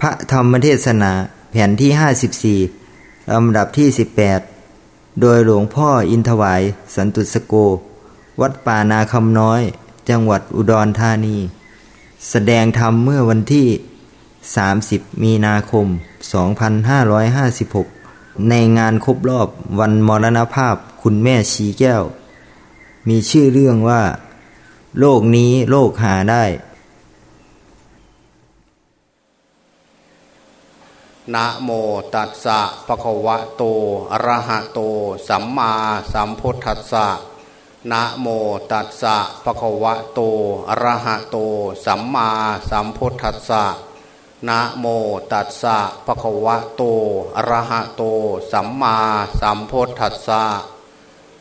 พระธรรมเทศนาแผ่นที่ 54 ลำดับที่ 18 โดยหลวงพ่ออินทวาย สันตุสโก วัดป่านาคำน้อย จังหวัดอุดรธานี แสดงธรรมเมื่อวันที่ 30 มีนาคม 2556 ในงานครบรอบวันมรณภาพคุณแม่ชีแก้ว มีชื่อเรื่องว่า โลกนี้โลกหาได้ นะโมตัสสะภะคะวะโตอะระหะโต สัมมาสัมพุทธัสสะนะโมตัสสะภะคะวะโตอะระหะโต สัมมาสัมพุทธัสสะนะโมตัสสะภะคะวะโตอะระหะโต สัมมาสัมพุทธัสสะ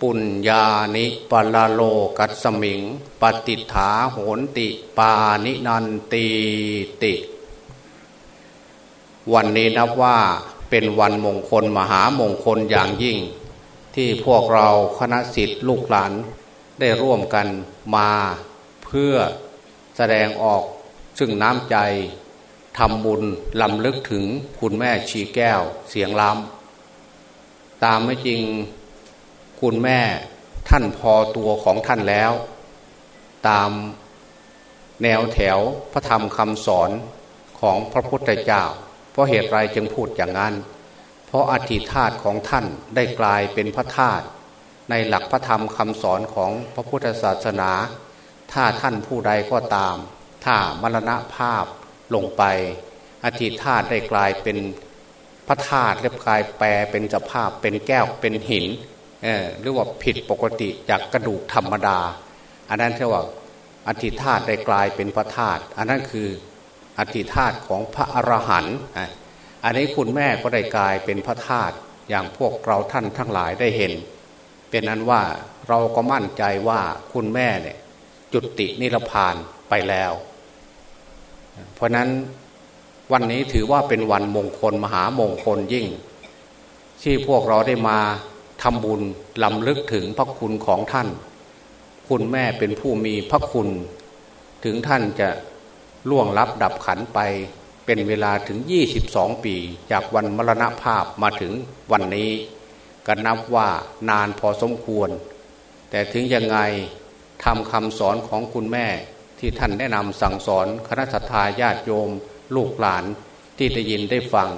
ปุญญานิปลาโลกัสมิง ปฏิฐาโหนติปานินันตีติ วันนี้นับว่าเป็นวันมงคลมหามงคลอย่างยิ่ง ที่พวกเราคณะสิทธิลูกหลานได้ร่วมกันมาเพื่อแสดงออกซึ่งน้ำใจทำบุญลำลึกถึงคุณแม่ชีแก้วเสียงล้ำตามไม่จริงคุณแม่ท่านพอตัวของท่านแล้ว ตามแนวแถวพระธรรมคำสอนของพระพุทธเจ้า เพราะเหตุไรจึงพูดอย่างนั้น เพราะอธิธาตของท่านได้กลายเป็นพระธาตุในหลักพระธรรมคำสอนของพระพุทธศาสนา ถ้าท่านผู้ใดก็ตาม ถ้ามรณภาพลงไป อธิธาตได้กลายเป็นพระธาตุเรียบกลายแปลเป็นสภาพเป็นแก้วเป็นหินหรือว่าผิดปกติจากกระดูกธรรมดา อันนั้นเรียกว่าอธิธาตได้กลายเป็นพระธาตุอันนั้นคือ อธิธาตของพระอรหันต์อันนี้คุณแม่ก็ได้กลายเป็นพระธาตุอย่างพวกเราท่านทั้งหลายได้เห็น เป็นนั้นว่าเราก็มั่นใจว่าคุณแม่เนี่ยจุตินิรพานไปแล้ว เพราะนั้นวันนี้ถือว่าเป็นวันมงคลมหามงคลยิ่ง ที่พวกเราได้มาทำบุญลำลึกถึงพระคุณของท่าน คุณแม่เป็นผู้มีพระคุณ ถึงท่านจะ ล่วงลับดับขันไปเป็นเวลาถึง 22 ปี จากวันมรณภาพมาถึงวันนี้ก็นับว่านานพอสมควร แต่ถึงยังไงทำคำสอนของคุณแม่ที่ท่านแนะนำสั่งสอนคณะทาญาติโยม ลูกหลานที่ได้ยินได้ฟัง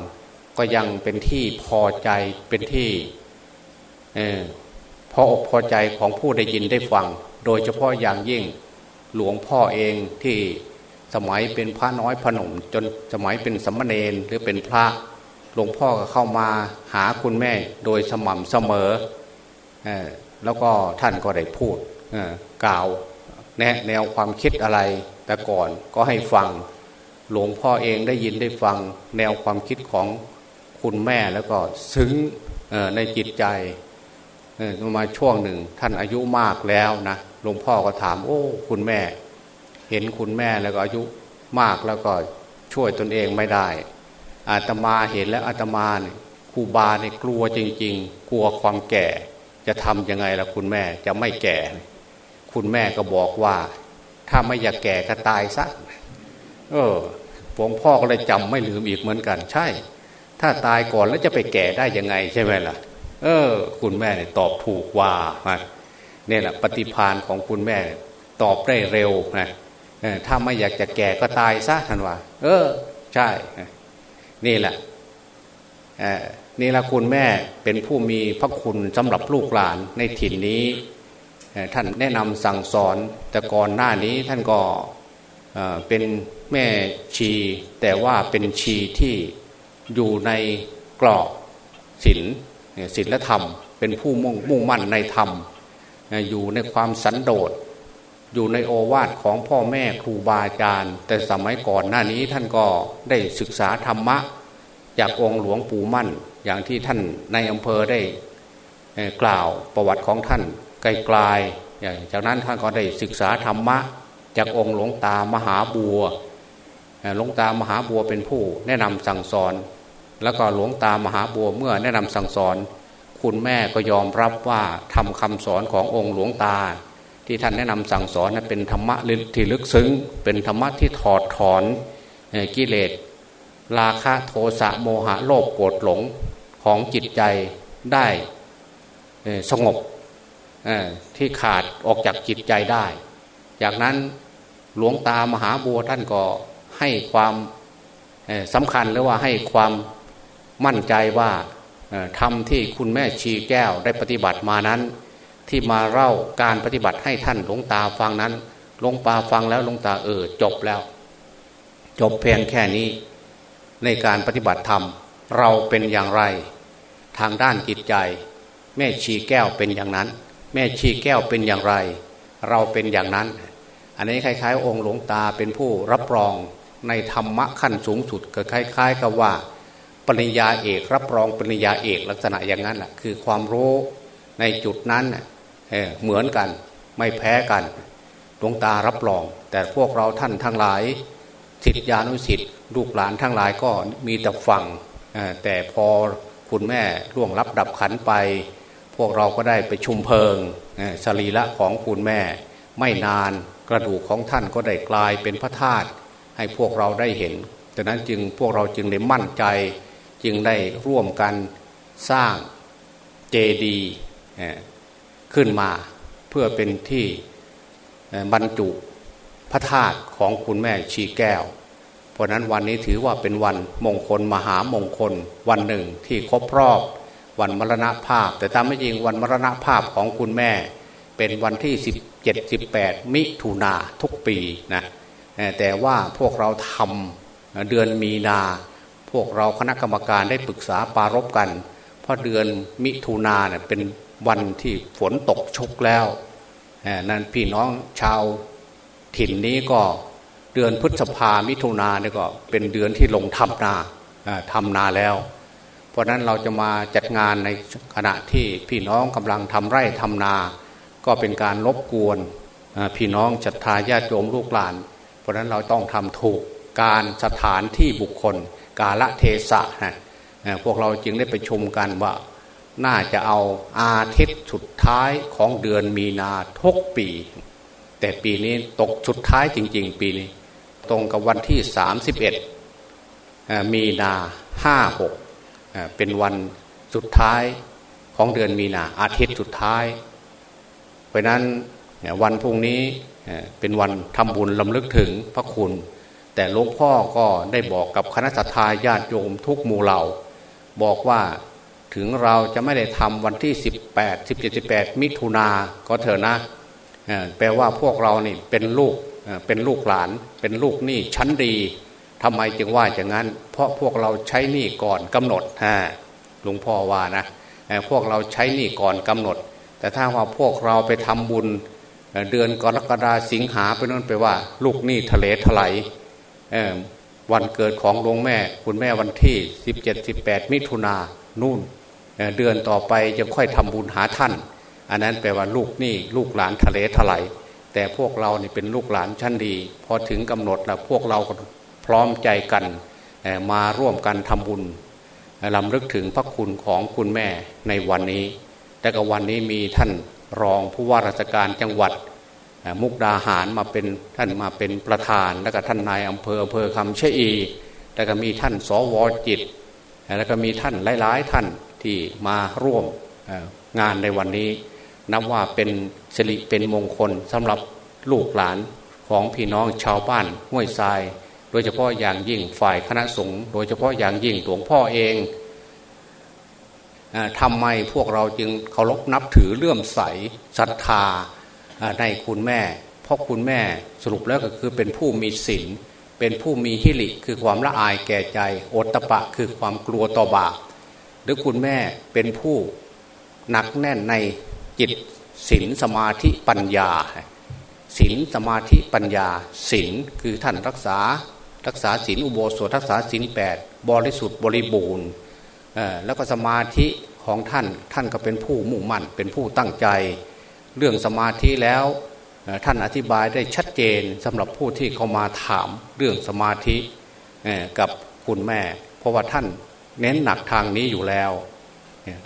ก็ยังเป็นที่พอใจเป็นที่พออกพอใจของผู้ได้ยินได้ฟัง โดยเฉพาะอย่างยิ่งหลวงพ่อเองที่ สมัยเป็นพระน้อยพนมจนสมัยเป็นสมณเณรหรือเป็นพระหลวงพ่อก็เข้ามาหาคุณแม่โดยสม่ำเสมอแล้วก็ท่านก็ได้พูดกล่าวแนะแนวความคิดอะไร แต่ก่อนก็ให้ฟังหลวงพ่อเองได้ยินได้ฟังแนวความคิดของคุณแม่แล้วก็ซึ้งในจิตใจมาช่วงหนึ่งท่านอายุมากแล้วนะหลวงพ่อก็ถาม โอ้ คุณแม่ เห็นคุณแม่แล้วก็อายุมากแล้วก็ช่วยตนเองไม่ได้ อาตมาเห็นแล้วอาตมาเนี่ยครูบาเนี่ยกลัวจริง ๆ กลัวความแก่ จะทำยังไงล่ะคุณแม่จะไม่แก่ คุณแม่ก็บอกว่า ถ้าไม่อยากแก่ก็ตายซะเออหลวงพ่อก็เลยจำไม่ลืมอีกเหมือนกัน ใช่ ถ้าตายก่อนแล้วจะไปแก่ได้ยังไงใช่ไหมล่ะ เออ คุณแม่เนี่ยตอบถูกว่าเนี่ยแหละปฏิพานของคุณแม่ตอบได้เร็วนะ ถ้าไม่อยากจะแก่ก็ตายซะท่านว่า เออ ใช่ นี่แหละนี่ละคุณแม่เป็นผู้มีพระคุณสำหรับลูกหลานในถิ่นนี้ท่านแนะนำสั่งสอนแต่ก่อนหน้านี้ท่านก็เป็นแม่ชี แต่ว่าเป็นชีที่อยู่ในกรอบศีลศีลธรรม เป็นผู้มุ่งมุ่งมั่นในธรรม อยู่ในความสันโดษ อยู่ในโอวาทของพ่อแม่ครูบาอาจารย์ แต่สมัยก่อนหน้านี้ท่านก็ได้ศึกษาธรรมะ จากองค์หลวงปู่มั่น อย่างที่ท่านในอำเภอได้กล่าวประวัติของท่านไกลๆอย่างจากนั้นท่านก็ได้ศึกษาธรรมะ จากองค์หลวงตามหาบัวหลวงตามหาบัวเป็นผู้แนะนำสั่งสอน แล้วก็หลวงตามหาบัวเมื่อแนะนำสั่งสอน คุณแม่ก็ยอมรับว่าทำคำสอนขององค์หลวงตา ที่ท่านแนะนำสั่งสอนนั้นเป็นธรรมะที่ลึกซึ้ง เป็นธรรมะที่ถอดถอนกิเลสราคะโทสะโมหะโลภโกรธหลงของจิตใจได้สงบที่ขาดออกจากจิตใจได้ จากนั้นหลวงตามหาบัวท่านก็ให้ความสำคัญหรือว่าให้ความมั่นใจว่าทำที่คุณแม่ชีแก้วได้ปฏิบัติมานั้น ที่มาเล่าการปฏิบัติให้ท่านหลวงตาฟังนั้นหลวงตาฟังแล้วหลวงตาเออจบแล้ว จบเพียงแค่นี้ ในการปฏิบัติธรรม เราเป็นอย่างไร ทางด้านจิตใจ แม่ชีแก้วเป็นอย่างนั้น แม่ชีแก้วเป็นอย่างไร เราเป็นอย่างนั้น อันนี้คล้ายๆ องค์หลวงตาเป็นผู้รับรองในธรรมะขั้นสูงสุดก็คล้าย ๆ กับว่าปริญญาเอกรับรองปริญญาเอกลักษณะอย่างนั้นแหละคือความรู้ในจุดนั้น เหมือนกัน ไม่แพ้กันดวงตารับรอง แต่พวกเราท่านทั้งหลายสิทธิานุสิทธิ์ลูกหลานทั้งหลายก็มีแต่ฟังแต่พอคุณแม่ร่วงรับดับขันไป พวกเราก็ได้ไปชุมเพลิงสรีระของคุณแม่ ไม่นานกระดูกของท่านก็ได้กลายเป็นพระธาตุให้พวกเราได้เห็นดังนั้นจึงพวกเราจึงได้มั่นใจ จึงได้ร่วมกันสร้างเจดีย์ ขึ้นมาเพื่อเป็นที่บรรจุพระธาตุของคุณแม่ชีแก้ว เพราะนั้นวันนี้ถือว่าเป็นวันมงคลมหามงคล วันหนึ่งที่ครบรอบวันมรณภาพ แต่ตามไม่จริงวันมรณภาพของคุณแม่ เป็นวันที่ 17 18 มิถุนาทุกปีนะแต่ว่าพวกเราทำเดือนมีนา พวกเราคณะกรรมการได้ปรึกษาปารบกัน เพราะเดือนมิถุนาเนี่ยเป็น วันที่ฝนตกชุกแล้วนั้นพี่น้องชาวถิ่นนี้ก็เดือนพฤษภามิถุนาเนี่ยก็เป็นเดือนที่ลงทำนาทำนาแล้ว เพราะนั้นเราจะมาจัดงานในขณะที่พี่น้องกำลังทำไร่ทำนา ก็เป็นการลบกวนพี่น้องจัตทายาติโยมลูกหลาน เพราะนั้นเราต้องทำถูกการสถานที่บุคคล กาละเทศะนะพวกเราจึงได้ไปชมกันว่า น่าจะเอาอาทิตย์สุดท้ายของเดือนมีนาทุกปี แต่ปีนี้ตกสุดท้ายจริง ๆ ปีนี้ ตรงกับวันที่สามสิบเอ็ดมีนาห้าหกเป็นวันสุดท้ายของเดือนมีนาอาทิตย์สุดท้าย เพราะนั้นวันพรุ่งนี้เป็นวันทำบุญลำลึกถึงพระคุณ แต่หลวงพ่อก็ได้บอกกับคณะทาญาติโยมทุกหมู่เหล่า บอกว่า ถึงเราจะไม่ได้ทำวันที่ 18 17 18มิถุนาก็เถอะนะแปลว่าพวกเรานี่เป็นลูกเป็นลูกหลาน เป็นลูกหนี้ชั้นดีทำไมจึงว่าอย่างนั้น เพราะพวกเราใช้หนี้ก่อนกำหนดฮะหลวงพ่อว่านะพวกเราใช้หนี้ก่อนกำหนด แต่ถ้าว่าพวกเราไปทำบุญเดือนกรกฎาสิงหาไปนั่นไปว่า ลูกหนี้ทะเลถลายวันเกิดของหลวงแม่ คุณแม่วันที่ 17 18 มิถุนานู่น เดือนต่อไปจะค่อยทำบุญหาท่าน อันนั้นแปลว่าลูกนี่ลูกหลานทะเลถลายแต่พวกเราเนี่เป็นลูกหลานชั้นดี พอถึงกำหนดแล้วพวกเราพร้อมใจกันมาร่วมกันทำบุญลำลึกถึงพระคุณของคุณแม่ในวันนี้ แต่ก็วันนี้มีท่านรองผู้ว่าราชการจังหวัดมุกดาหารมาเป็นท่านมาเป็นประธาน แล้วก็ท่านนายอำเภออำเภอคำเชอี แล้วก็มีท่านสวจิต แล้วก็มีท่านหลายๆท่าน ที่มาร่วมงานในวันนี้ นับว่าเป็นสิริเป็นมงคลสำหรับลูกหลานของพี่น้องชาวบ้านห้วยทราย โดยเฉพาะอย่างยิ่งฝ่ายคณะสงฆ์โดยเฉพาะอย่างยิ่งหลวงพ่อเองทำไมพวกเราจึงเคารพนับถือเลื่อมใสศรัทธาในคุณแม่ เพราะคุณแม่สรุปแล้วก็คือเป็นผู้มีศีลเป็นผู้มีฮิริคือความละอายแก่ใจ โอตตะปะคือความกลัวต่อบาป หรือคุณแม่เป็นผู้หนักแน่นในจิตศีลสมาธิปัญญาศีลสมาธิปัญญาศีลคือท่านรักษารักษาศีลอุโบสถรักษาศีลแปดบริสุทธิ์บริบูรณ์แล้วก็สมาธิของท่านท่านก็เป็นผู้มุ่งมั่นเป็นผู้ตั้งใจ เรื่องสมาธิแล้วท่านอธิบายได้ชัดเจนสำหรับผู้ที่เขามาถามเรื่องสมาธิกับคุณแม่ เพราะว่าท่าน เน้นหนักทางนี้อยู่แล้ว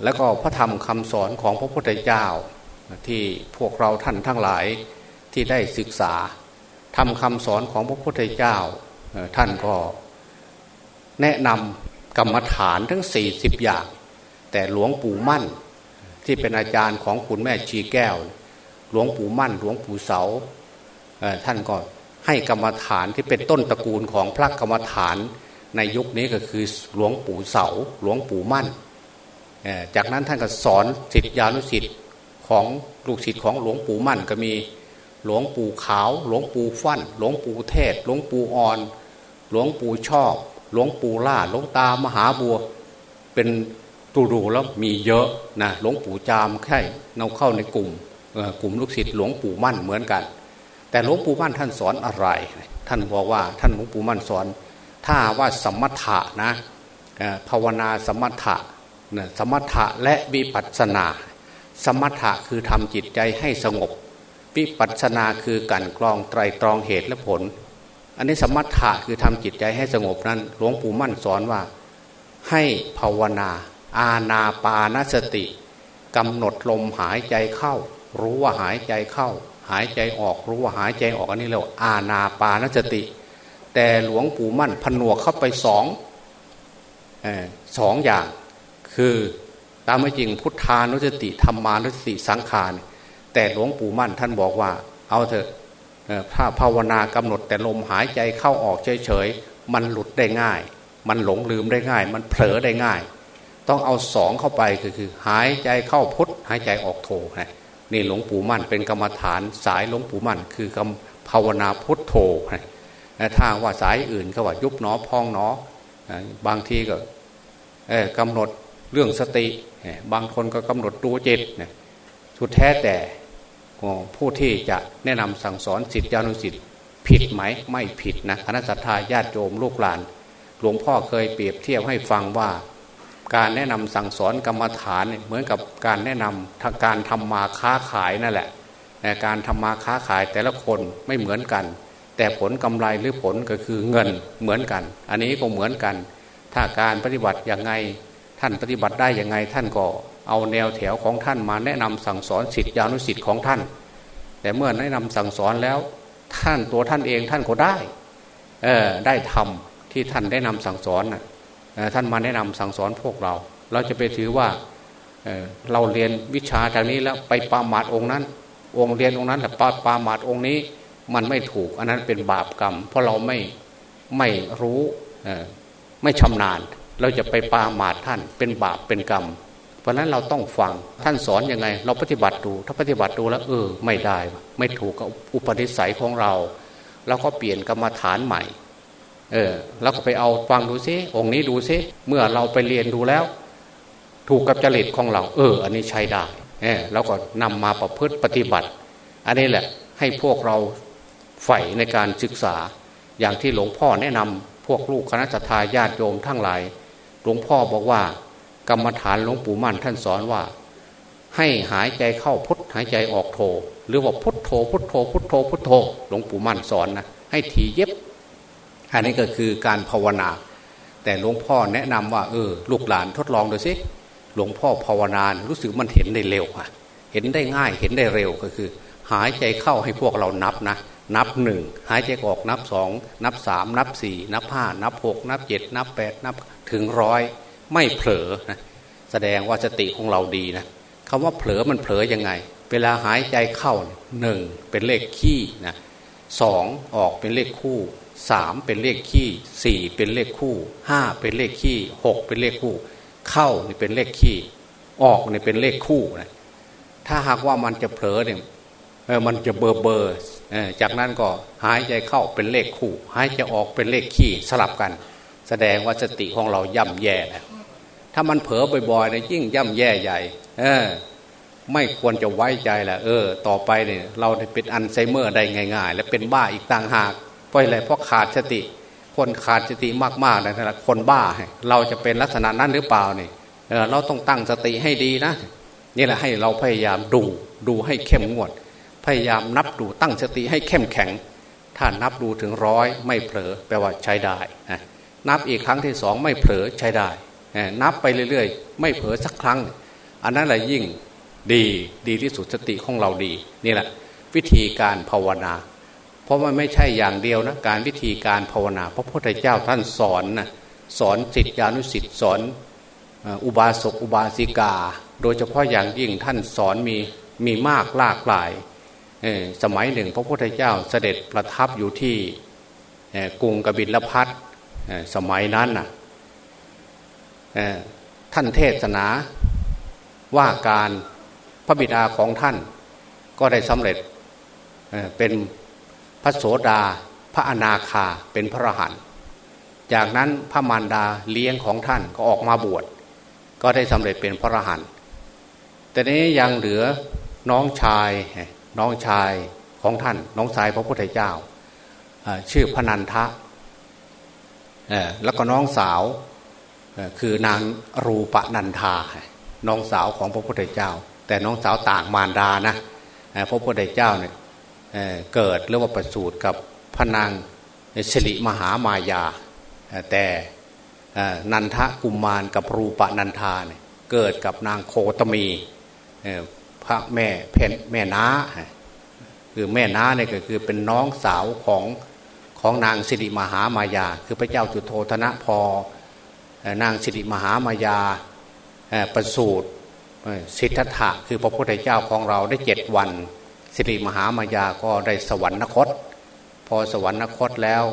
แล้วก็พระธรรมคำสอนของพระพุทธเจ้าที่พวกเราท่านทั้งหลายที่ได้ศึกษาทำคำสอนของพระพุทธเจ้าท่านก็แนะนำกรรมฐานทั้งสี่สิบอย่าง แต่หลวงปู่มั่นที่เป็นอาจารย์ของคุณแม่ชีแก้ว หลวงปู่มั่น หลวงปู่เสาท่านก็ให้กรรมฐานที่เป็นต้นตระกูลของพระกรรมฐาน ในยุคนี้ก็คือหลวงปู่เสาหลวงปู่มั่น จากนั้นท่านก็สอนสิทธิานุสิทธิ์ของลูกศิษย์ของหลวงปู่มั่นก็มีหลวงปู่ขาว หลวงปู่ฟั่น หลวงปู่เทศ หลวงปู่อ่อน หลวงปู่ชอบ หลวงปู่ล่า หลวงตามหาบัว เป็นตูรูแล้วมีเยอะนะหลวงปู่จามแค่เราเข้าในกลุ่มกลุ่มลูกศิษย์หลวงปู่มั่นเหมือนกัน แต่หลวงปู่มั่นท่านสอนอะไร ท่านบอกว่าท่านหลวงปู่มั่นสอน ถ้าว่าสมถะนะภาวนาสมถะสมถะและวิปัสสนา สมถะคือทำจิตใจให้สงบ วิปัสสนาคือการกรองไตรตรองเหตุและผล อันนี้สมถะคือทำจิตใจให้สงบนั้นหลวงปู่มั่นสอนว่า ให้ภาวนา อาณาปานสติกำหนดลมหายใจเข้า รู้ว่าหายใจเข้า หายใจออกรู้ว่าหายใจออกอันนี้เราอาณาปานสติ แต่หลวงปู่มั่นผนวกเข้าไปสองสองอย่าง คือตามจริงพุทธานุสติธรรมานุสติสังขารแต่หลวงปู่มั่นท่านบอกว่า เอาเถอะถ้าภาวนากำหนดแต่ลมหายใจเข้าออกเฉยๆมันหลุดได้ง่าย มันหลงลืมได้ง่าย มันเผลอได้ง่าย ต้องเอาสองเข้าไปคือคือ หายใจเข้าพุทหายใจออกโทนี่หลวงปู่มั่นเป็นกรรมฐานสายหลวงปู่มั่น คือกำภาวนาพุทโธ ถ้าว่าสายอื่นก็ว่ายุบหนอพองหนอบางทีก็กำหนดเรื่องสติ บางคนก็กำหนดดูจิตสุดแท้แต่ผู้ที่จะแนะนำสั่งสอนสิทธิอนุสิทธิ์ผิดไหมไม่ผิดนะคณะสัตยาญาติโยมลูกหลาน หลวงพ่อเคยเปรียบเทียบให้ฟังว่า การแนะนำสั่งสอนกรรมฐานเหมือนกับการแนะนำทางการทำมาค้าขายนั่นแหละการทำมาค้าขายแต่ละคนไม่เหมือนกัน แต่ผลกำไรหรือผลก็คือเงินเหมือนกัน อันนี้ก็เหมือนกัน ถ้าการปฏิบัติอย่างไงท่านปฏิบัติได้ยังไงท่านก็เอาแนวแถวของท่านมาแนะนำสั่งสอนสิทธิอนุสิทธิ์ของท่าน แต่เมื่อแนะนำสั่งสอนแล้วท่านตัวท่านเองท่านก็ได้เออได้ทำที่ท่านได้นำสั่งสอนนะท่านมาแนะนำสั่งสอนพวกเรา เราจะไปถือว่าเเราเรียนวิชาทางนี้แล้วไปปาหมาดองค์นั้น องค์เรียนองค์นั้นแต่ปาปาหมาดองค์นี้ มันไม่ถูก อันนั้นเป็นบาปกรรม เพราะเราไม่ไม่รู้ไม่ชำนาญ เราจะไปปาหมาดท่านเป็นบาปเป็นกรรม เพราะนั้นเราต้องฟังท่านสอนยังไง เราปฏิบัติดู ถ้าปฏิบัติดูแล้ว เออ ไม่ได้ ไม่ถูกกับอุปนิสัยของเราเราก็เปลี่ยนกรรมฐานใหม่ เออเราก็ไปเอาฟังดูซิองค์นี้ดูซิเมื่อเราไปเรียนดูแล้ว ถูกกับจริตของเรา เออ อันนี้ใช้ได้เออแล้วก็นำมาประพฤติปฏิบัติ อันนี้แหละ ให้พวกเรา ใฝ่ในการศึกษา อย่างที่หลวงพ่อแนะนำพวกลูกคณะทาญาติโยมทั้งหลาย หลวงพ่อบอกว่า กรรมฐานหลวงปู่มั่นท่านสอนว่า ให้หายใจเข้าพุทหายใจออกโท หรือว่าพุทโธพุทโธพุทโธพุทโธหลวงปู่มั่นสอนนะให้ทีเย็บอันนี้ก็คือการภาวนา แต่หลวงพ่อแนะนำว่าเออลูกหลานทดลองดูสิหลวงพ่อภาวนารู้สึกมันเห็นได้เร็วอะเห็นได้ง่ายเห็นได้เร็วก็คือ หายใจเข้าให้พวกเรานับนะ นับหนึ่งหายใจออกนับสองนับสามนับสี่นับห้านับหกนับเจ็ดนับแปดนับถึงร้อยไม่เผลอนะแสดงว่าสติของเราดีนะคำว่าเผลอมันเผลอยังไง เวลาหายใจเข้าหนึ่งเป็นเลขขี้นะสองออกเป็นเลขคู่สามเป็นเลขขี้สี่เป็นเลขคู่ห้าเป็นเลขขี้หกเป็นเลขคู่ เข้านี่เป็นเลขขี้ออกนี่เป็นเลขคู่นะถ้าหากว่ามันจะเผลอเนี่ย มันจะเบอร์เบอร์จากนั้นก็หายใจเข้าเป็นเลขคู่ หายใจออกเป็นเลขขี้สลับกัน แสดงว่าสติของเราย่ำแย่แล้วถ้ามันเผลอบ่อยๆเนี่ยยิ่งย่ำแย่ใหญ่ เออ ไม่ควรจะไว้ใจแหละเออ ต่อไปเนี่ยเราเป็นอัลไซเมอร์ได้ง่าย ๆ และเป็นบ้าอีกต่างหากเพราะอะไรเพราะขาดสติ คนขาดสติมากๆนะคนบ้า เราจะเป็นลักษณะนั้นหรือเปล่าเนี่ยเออเราต้องตั้งสติให้ดีนะนี่แหละให้เราพยายามดูดูให้เข้มงวด พยายามนับดูตั้งสติให้เข้มแข็ง ถ้านับดูถึงร้อยไม่เผลอแปลว่าใช้ได้ นับอีกครั้งที่สองไม่เผลอใช้ได้ นับไปเรื่อยๆ ไม่เผลอสักครั้ง อันนั้นแหละยิ่งดีดีที่สุดสติของเราดีนี่แหละ วิธีการภาวนา เพราะมันไม่ใช่อย่างเดียวนะการวิธีการภาวนาพระพุทธเจ้าท่านสอนนะสอนสิทธิานุสิทธิสอนอุบาสกอุบาสิกา โดยเฉพาะอย่างยิ่งท่านสอนมีมีมากหลากหลาย สมัยหนึ่ง พระพุทธเจ้าเสด็จประทับอยู่ที่กรุงกบิลพัทสมัยนั้นน่ะท่านเทศนาว่าการพระบิดาของท่านก็ได้สำเร็จเป็นพระโสดา พระอนาคาเป็นพระหันจากนั้นพระมารดาเลี้ยงของท่านก็ออกมาบวชก็ได้สำเร็จเป็นพระหันแต่นี้ยังเหลือน้องชาย น้องชายของท่าน น้องชายพระพุทธเจ้า ชื่อพนันทะแล้วก็น้องสาวคือนางรูปนันทา น้องสาวของพระพุทธเจ้า แต่น้องสาวต่างมารดานะพระพุทธเจ้าเนี่ยเกิดหรือว่าประสูติกับพระนางสิริมหามายา แต่นันทะกุมมารกับรูปนันทาเนี่ยเกิดกับนางโคตมี พระแม่เพนแม่น้าคือแม่น้าเนี่ยก็คือเป็นน้องสาวของของนางสิริมหามายา คือพระเจ้าจุโธธนะพอนางสิริมหามายาประสูตรสิทธัตถะคือพระพุทธเจ้าของเราได้เจ็ดวันสิริมหามายาก็ได้สวรรคต พอสวรรคตแล้ว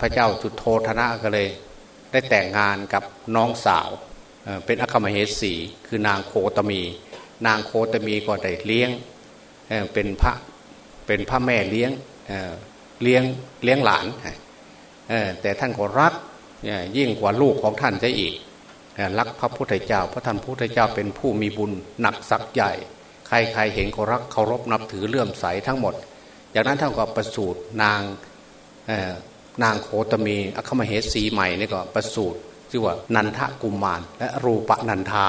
พระเจ้าจุดโทธนะก็เลย ได้แต่งงานกับน้องสาวเป็นอคมเหสีคือนางโคตมี นางโคตมีก็ได้เลี้ยงเป็นพระเป็นพระแม่เลี้ยงเลี้ยงเลี้ยงหลานแต่ท่านก็รักยิ่งกว่าลูกของท่านจะอีกรักพระพุทธเจ้า พระท่านพุทธเจ้าเป็นผู้มีบุญหนักสักใหญ่ ใครๆเห็นก็รักเคารพนับถือเลื่อมใสทั้งหมด จากนั้นท่านก็ประสูตรนางนางโคตมีอคมเหสีใหม่นี่ก็ประสูตรชื่อว่านันทกุมมารและรูปนันทา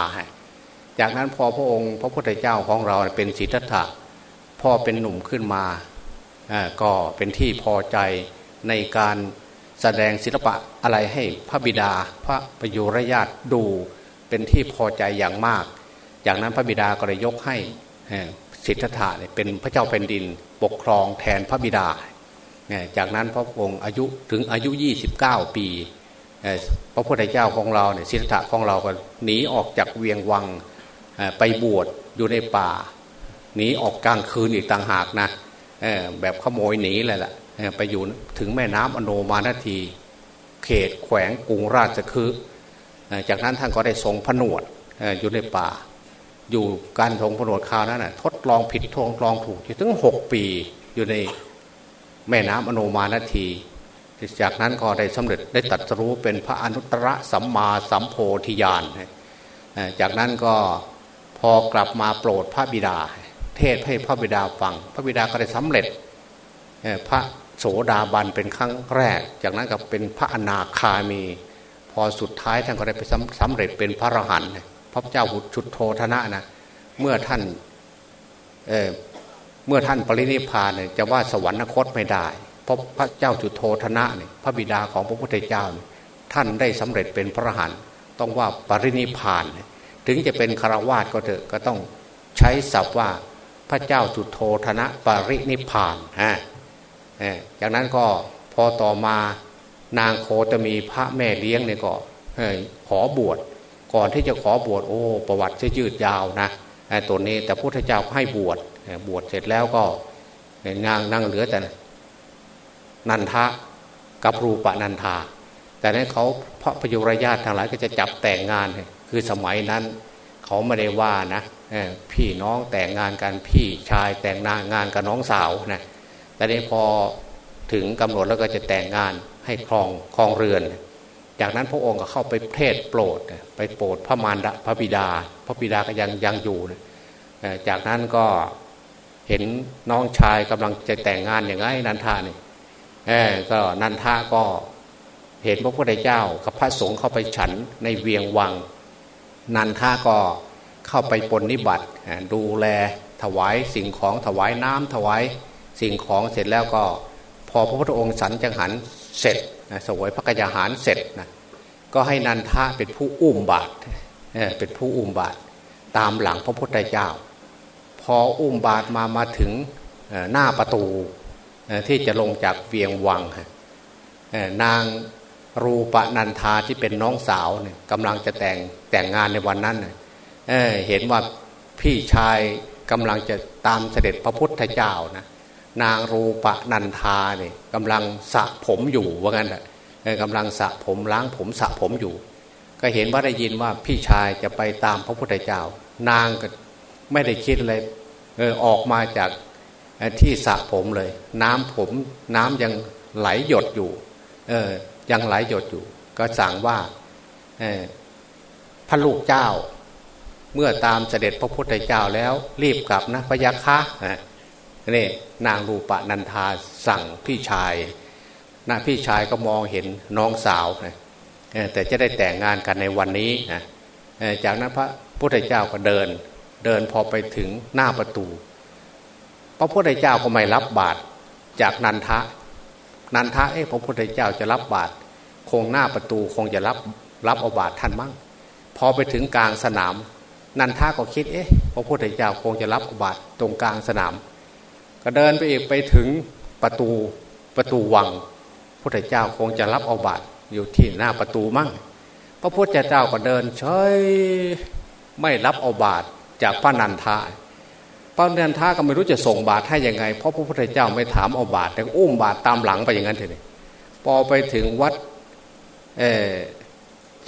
จากนั้นพอพระองค์ พระพุทธเจ้าของเราเป็นศิทธัตถะพ่อเป็นหนุ่มขึ้นมาก็เป็นที่พอใจในการแสดงศิลปะอะไรให้พระบิดาพระประยุรญาติดูเป็นที่พอใจอย่างมาก จากนั้นพระบิดาก็เลยยกให้สิทธัตถะเป็นพระเจ้าแผ่นดินปกครองแทนพระบิดา จากนั้นพระองค์อายุถึงอายุ 29 ปีพระพุทธเจ้าของเราเนี่ยสิทธัตถะของเราก็หนีออกจากเวียงวัง ไปบวชอยู่ในป่าหนีออกกลางคืนอีกต่างหากนะแบบขโมยหนีเลยล่ะไปอยู่ถึงแม่น้ำอโนมานาที เขตแขวงกรุงราชคฤห์จากนั้นท่านก็ได้ทรงผนวดอยู่ในป่า อยู่การทรงผนวดคราวนั้นนะทดลองผิดทดลองถูกถึงหกปีอยู่ในแม่น้ำอโนมานาที จากนั้นก็ได้สำเร็จได้ตัดรู้เป็นพระอนุตตรสัมมาสัมโพธิญาณจากนั้นก็ พอกลับมาโปรดพระบิดา เทศให้พระบิดาฟัง พระบิดาก็ได้สำเร็จพระโสดาบันเป็นครั้งแรก จากนั้นก็เป็นพระอนาคามี พอสุดท้ายท่านก็ได้ไปสำเร็จเป็นพระอรหันต์พระเจ้าหุชุดโทธนะนะเมื่อท่านเเมื่อท่านปรินิพานเนี่ยจะว่าสวรรคตไม่ได้เพราะพระเจ้าจุดโทธนะเนี่ยพระบิดาของพระพุทธเจ้า ท่านได้สำเร็จเป็นพระอรหันต์ต้องว่าปรินิพาน ถึงจะเป็นคารวาสก็เถอะก็ต้องใช้ศัพท์ว่าพระเจ้าจุโทธนะปรินิพานฮะจากนั้นก็พอต่อมานางโคจะมีพระแม่เลี้ยงเนี่ยก็ขอบวชก่อนที่จะขอบวชโอ้ประวัติจะยืดยาวนะตัวนี้แต่พุทธเจ้าให้บวชบวชเสร็จแล้วก็นางนั่งเหลือแต่นันทะกับรูปนันทา แต่นั้นเขาพระพยุรญาติทางหลายก็จะจับแต่งงาน คือสมัยนั้น เขาไม่ได้ว่านะพี่น้องแต่งงานกันพี่ชายแต่งงานงานกับน้องสาวนะแต่นี้พอถึงกำหนดแล้วก็จะแต่งงานให้ครองครองเรือน จากนั้นพระองค์ก็เข้าไปเทศโปรดไปโปรดพระมารดาพระบิดา พระบิดาก็ยังยังอยู่จากนั้นก็เห็นน้องชายกำลังจะแต่งงานอย่างไรนันทานี่ก็นันทาก็เห็นพระพุทธเจ้ากับพระสงฆ์เข้าไปฉันในเวียงวัง นันทาก็เข้าไปปนนิบัติดูแลถวายสิ่งของถวายน้ำถวายสิ่งของเสร็จแล้วก็ พอพระพุทธองค์สันจังหันเสร็จนะสวยพระกยาหารเสร็จนะก็ให้นันทะเป็นผู้อุ้มบาตรเป็นผู้อุ้มบาตรตามหลังพระพุทธเจ้า พออุ้มบาตรมามาถึงหน้าประตูที่จะลงจากเวียงวังนาง รูปนันทาที่เป็นน้องสาวเนี่ยกำลังจะแต่งแต่งงานในวันนั้นเเห็นว่าพี่ชายกำลังจะตามเสด็จพระพุทธเจ้านะนางรูปนันทาเนี่ยกำลังสระผมอยู่ว่างั้นแหละกำลังสระผมล้างผมสระผมอยู่ ก็เห็นว่าได้ยินว่าพี่ชายจะไปตามพระพุทธเจ้า นางก็ไม่ได้คิดเลยเออออกมาจากที่สระผมเลย น้ำผมน้ำยังไหลหยดอยู่ เออ ยังไหลหยดอยู่ ก็สั่งว่าพระลูกเจ้า เมื่อตามเสด็จพระพุทธเจ้าแล้ว รีบกลับนะพยาคะนี่นางรูปนันทาสั่งพี่ชายนะพี่ชายก็มองเห็นน้องสาวนะแต่จะได้แต่งงานกันในวันนี้นะจากนั้นพระพุทธเจ้าก็เดิน เดินพอไปถึงหน้าประตู พระพุทธเจ้าก็ไม่รับบาตรจากนันทะ นันทะเอ๊ะพระพุทธเจ้าจะรับบาตรคงหน้าประตูคงจะรับรับเอาบาตรท่านมั่งพอไปถึงกลางสนาม นันทาก็คิดเอ๊ะพระพุทธเจ้าคงจะรับอบาตรตรงกลางสนาม ก็เดินไปอีกไปถึงประตูประตูวังพุทธเจ้าคงจะรับเอาบาตรอยู่ที่หน้าประตูมั่ง พระพุทธเจ้าก็เดินเฉยไม่รับเอาบาตรจากพระนันทา ระนันทาก็ไม่รู้จะส่งบาตรให้ยังไง เพราะพระพุทธเจ้าไม่ถามเอาบาตรแต่อุ้มบาตรตามหลังไปอย่างนั้นเถอะพอไปถึงวัด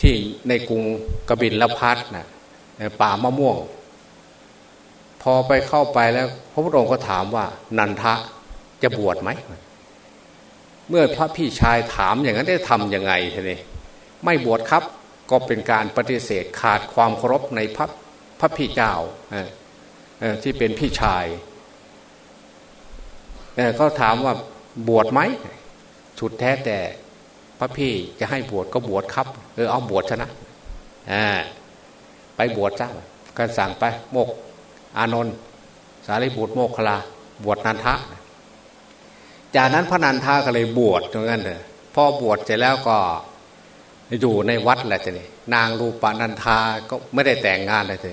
ที่ในกรุงกบินละพัดนะป่ามะม่วง พอไปเข้าไปแล้ว พระพุทธองค์ก็ถามว่า นันทะจะบวชไหมเมื่อพระพี่ชายถามอย่างนั้นได้ทำยังไงทีนี้ไม่บวชครับก็เป็นการปฏิเสธขาดความเคารพในพระพระพี่เจ้า ที่เป็นพี่ชายเขาถามว่าบวชไหมสุดแท้แต่พระพี่จะให้บวชก็บวชครับ เออเอาบวชชนะอ่าไปบวชจ้าก็สั่งไปโมก อานนท์สารีบุตรโมกขลา บวชนันทะ จากนั้นพระนันทาก็เลยบวชตรงนั้นเลยพอบวชเสร็จแล้วก็อยู่ในวัดแหละทีนี้นางรูปานันทาก็ไม่ได้แต่งงานเลยที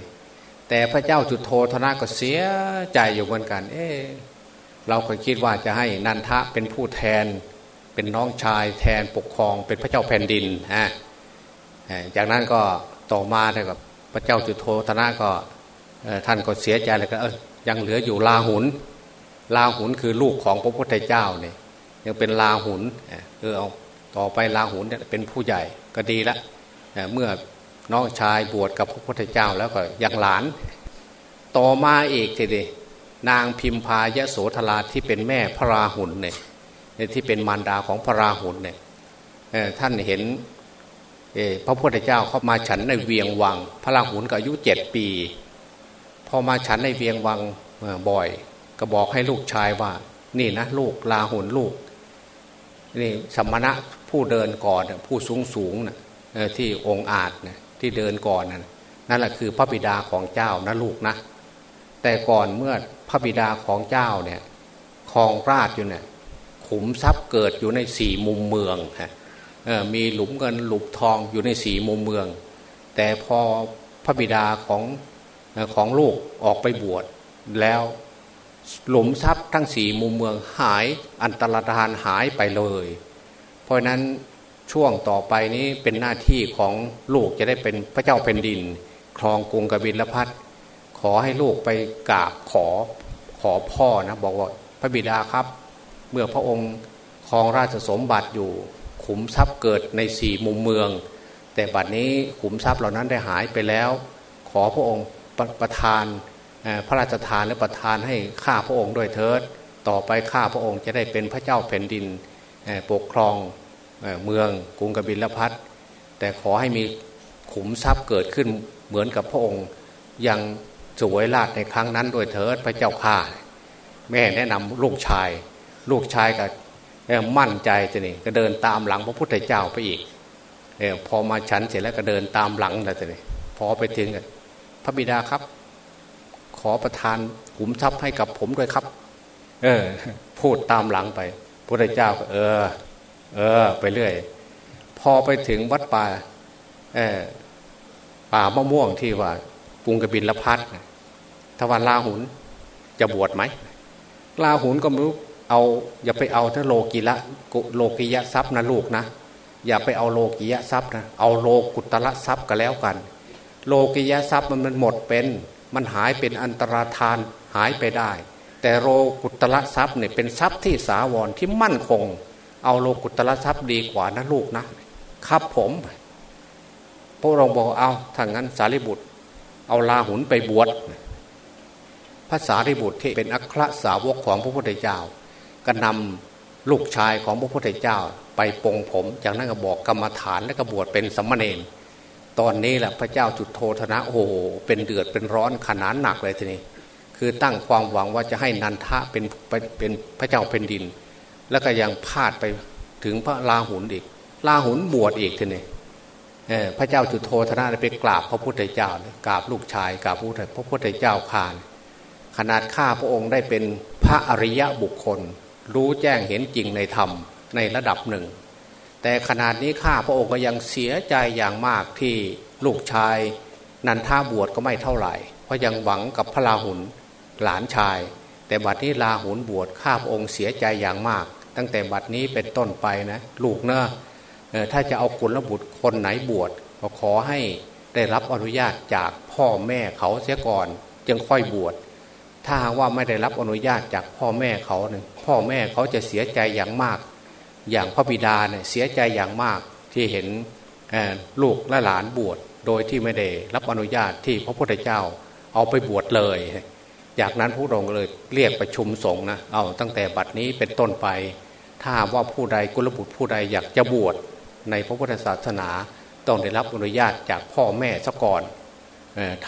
แต่พระเจ้าจุดโทธนะก็เสียใจอยู่เหมือนกัน เออเราเคยคิดว่าจะให้นันทะเป็นผู้แทน เป็นน้องชายแทนปกครอง เป็นพระเจ้าแผ่นดินฮะจากนั้นก็ต่อมาเนี่ยกับพระเจ้าจุโธธนะก็ท่านก็เสียใจเลยก็เออยังเหลืออยู่ลาหุนลาหุนคือลูกของพระพุทธเจ้าเนี่ยยังเป็นลาหุนเออเอาต่อไปลาหุนเนี่ยเป็นผู้ใหญ่ก็ดีละเมื่อ น้องชายบวชกับพระพุทธเจ้าแล้วก็ยังหลาน ต่อมาเอกทีเดียนางพิมพายโสธราที่เป็นแม่พระราหุลเนี่ยที่เป็นมารดาของพระราหุลเนี่ยท่านเห็นพระพุทธเจ้าเข้ามาฉันในเวียงวัง พระราหุลก็อายุเจ็ดปี พอมาฉันในเวียงวังบ่อย ก็บอกให้ลูกชายว่า นี่นะลูกลาหุลลูกนี่สมณะผู้เดินก่อนผู้สูงสูงนะที่องค์อาจนะ ที่เดินก่อนนะนั่นแหละคือพระบิดาของเจ้านะลูกนะ แต่ก่อนเมื่อพระบิดาของเจ้าเนี่ยคลองราชอยู่เนี่ยขุมทรัพย์เกิดอยู่ในสี่มุมเมืองฮะมีหลุมเงินหลุมทองอยู่ในสี่มุมเมือง แต่พอพระบิดาของของลูกออกไปบวชแล้วหลุมทรัพย์ทั้งสี่มุมเมืองหายอันตรธานหายไปเลย เพราะนั้น ช่วงต่อไปนี้เป็นหน้าที่ของลูกจะได้เป็นพระเจ้าแผ่นดิน ครองกรุงกบิลพัทขอให้ลูกไปกราบขอขอพ่อนะบอกว่าพระบิดาครับ เมื่อพระองค์ครองราชสมบัติอยู่ ขุมทรัพย์เกิดในสี่มุมเมือง แต่บัดนี้ขุมทรัพย์เหล่านั้นได้หายไปแล้ว ขอพระองค์ประประทานพระราชทานและประทานให้ข้าพระองค์ด้วยเถิด ต่อไปข้าพระองค์จะได้เป็นพระเจ้าแผ่นดินปกครอง เมืองกรุงกบิลพัทแต่ขอให้มีขุมทรัพย์เกิดขึ้นเหมือนกับพระองค์ยังสวยราชในครั้งนั้นด้วยเถิดพระเจ้าข้าแม่แนะนำลูกชาย ลูกชายก็มั่นใจจะนี่ก็เดินตามหลังพระพุทธเจ้าไปอีกอพอมาฉันเสร็จแล้วก็เดินตามหลังแล้วจะนี่พอไปถึงพระบิดาครับ ขอประทานขุมทรัพย์ให้กับผมด้วยครับ เออพูดตามหลังไปพระพุทธเจ้าก็เออ เออ ไปเรื่อย พอไปถึงวัดป่าเออป่ามะม่วงที่ว่าปุงกบินละพัดทวันลาหุนจะบวชไหมลาหุนก็ไม่รู้เอาอย่าไปเอาถ้าโลกิละโลกิยะทรัพย์นะลูกนะอย่าไปเอาโลกิยะทรัพย์นะเอาโลกุตละทรัพย์ก็แล้วกัน โลกิยะทรัพย์มันมันหมดเป็น มันหายเป็นอันตรธานหายไปได้ แต่โลกุตละทรัพย์เนี่ยเป็นทรัพย์ที่สาวรที่มั่นคง เอาโลกุตละทรัพย์ดีกว่านะลูกนะ ครับผมพระองค์บอกเอาถ้างั้นสารีบุตร เอาลาหุนไปบวชภาษาริบุตรที่เป็นอัครสาวกของพระพุทธเจ้า ก็นำลูกชายของพระพุทธเจ้า ไปปองผม จากนั้นก็บอกกรรมฐานและก็บวชเป็นสัมมาเนนตอนนี้แหละพระเจ้าจุดโทธนะโอ้โหเป็นเดือดเป็นร้อนขนาดหนักเลยทีนี้ คือตั้งความหวังว่าจะให้นันทะเป็นเป็นพระเจ้าเป็นดิน แล้วก็ยังพาดไปถึงพระลาหุนอีกลาหุนบวชอีกทีนี้พระเจ้าจุโทธนะไปกราบพระพุทธเจ้ากราบลูกชายกราบพระพุทธเจ้าขานขนาดข้าพระองค์ได้เป็นพระอริยะบุคคล รู้แจ้งเห็นจริงในธรรมในระดับหนึ่ง แต่ขนาดนี้ข้าพระองค์ก็ยังเสียใจอย่างมากที่ลูกชาย นันท่าบวชก็ไม่เท่าไหร่ เพราะยังหวังกับพระลาหุนหลานชาย แต่บัดนี้ลาหุนบวชข้าพระองค์เสียใจอย่างมาก ตั้งแต่บัดนี้เป็นต้นไปนะลูกเนะถ้าจะเอากุลบุตรคนไหนบวชก็ขอให้ได้รับอนุญาตจากพ่อแม่เขาเสียก่อน จึงค่อยบวชถ้าว่าไม่ได้รับอนุญาตจากพ่อแม่เขาเนี่ยพ่อแม่เขาจะเสียใจอย่างมาก อย่างพระบิดาเนี่ยเสียใจอย่างมากที่เห็นลูกและหลานบวชโดยที่ไม่ได้รับอนุญาตที่พระพุทธเจ้าเอาไปบวชเลย จากนั้นพระองค์เลยเรียกประชุมสงฆ์นะเอาตั้งแต่บัดนี้เป็นต้นไป ถ้าว่าผู้ใดกุลบุตรผู้ใดอยากจะบวชในพระพุทธศาสนาต้องได้รับอนุญาตจากพ่อแม่ซะก่อน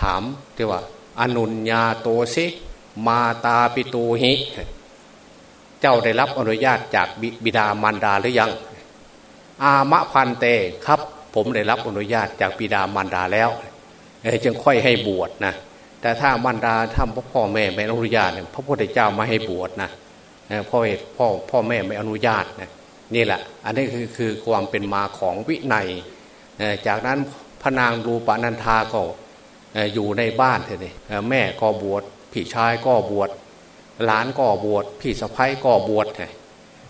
ถามที่ว่าอนุญญาโตซิมาตาปิตูหิ เจ้าได้รับอนุญาตจากบิดามารดาหรือยัง อามะพันเตครับ ผมได้รับอนุญาตจากบิดามารดาแล้วจึงค่อยให้บวชนะแต่ถ้ามารดาทำพ่อแม่ไม่อนุญาตพระพุทธเจ้าไม่ให้บวชนะ พ่อพ่อพ่อแม่ไม่อนุญาตนะนี่แหละ อันนี้คือคือความเป็นมาของวินัยจากนั้นพนางรูปานันทาก็อยู่ในบ้านเถอนี่แม่ก็บวชพี่ชายก็บวชหลานก็บวชพี่สะพ้ายก็บวชไง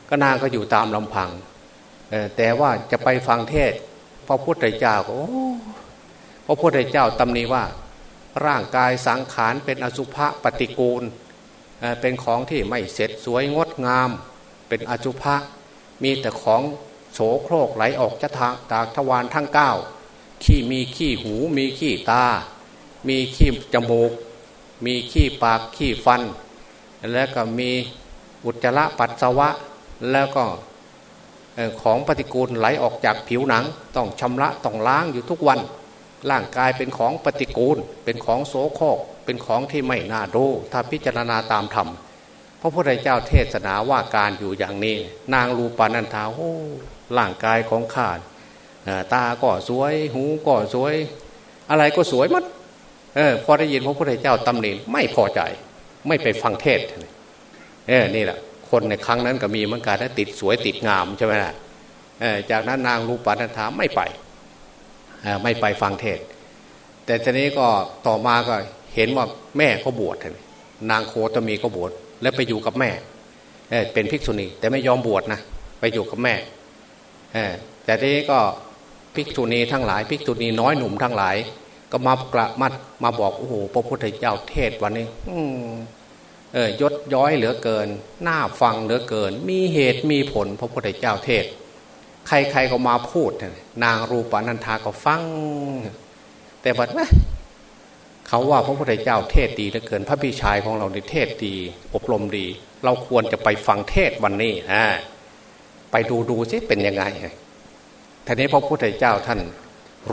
ก็นางก็อยู่ตามลำพังแต่ว่าจะไปฟังเทศพระพุทธเจ้าก็พระพุทธเจ้าตำหนิว่าร่างกายสังขารเป็นอสุภะปฏิกูล เป็นของที่ไม่เสร็จสวยงดงาม เป็นอสุภะมีแต่ของโสโครกไหลออกจะทางจากทวารทั้งเก้าขี้มีขี้หูมีขี้ตา มีขี้จมูก มีขี้ปากขี้ฟัน แล้วก็มีอุจจาระปัสสาวะ แล้วก็ของปฏิกูลไหลออกจากผิวหนัง ต้องชำระต้องล้างอยู่ทุกวัน ร่างกายเป็นของปฏิกูล เป็นของโสโครกเป็นของที่ไม่น่าดูถ้าพิจารณาตามธรรมพระพุทธเจ้าเทศนาว่าการอยู่อย่างนี้ นางรูปานันทาโอ้ร่างกายของข้าตาก็สวย หูก็สวย อะไรก็สวยมัดเออพอได้ยินพระพุทธเจ้าตำหนิไม่พอใจ ไม่ไปฟังเทศเออนี่แหละคนในครั้งนั้นก็มีเหมือนกันนะติดสวยติดงามใช่ไหมล่ะออจากนั้นนางรูปานันทาไม่ไป ไม่ไปฟังเทศ แต่ทีนี้ก็ต่อมาก็เห็นว่าแม่ก็บวชนางโคตมีก็บวชแล้วไปอยู่กับแม่เเป็นภิกษุณี แต่ไม่ยอมบวชนะไปอยู่กับแม่แต่ทีนี้ก็ภิกษุณีทั้งหลายภิกษุณีน้อยหนุ่มทั้งหลาย ก็มากระมัดมาบอกโอ้โหพระพุทธเจ้าเทศวันนี้ อืเออยศย้อยเหลือเกิน น่าฟังเหลือเกิน มีเหตุมีผลพระพุทธเจ้าเทศ ใครๆก็มาพูด นางรูปานันทาก็ฟัง แต่บัดว่าเขาว่าพระพุทธเจ้าเทศดีเหลือเกิน พระพี่ชายของเราในเทศดี อบรมดี เราควรจะไปฟังเทศวันนี้ฮะไปดูดูซิเป็นยังไงทีนี้พระพุทธเจ้าท่าน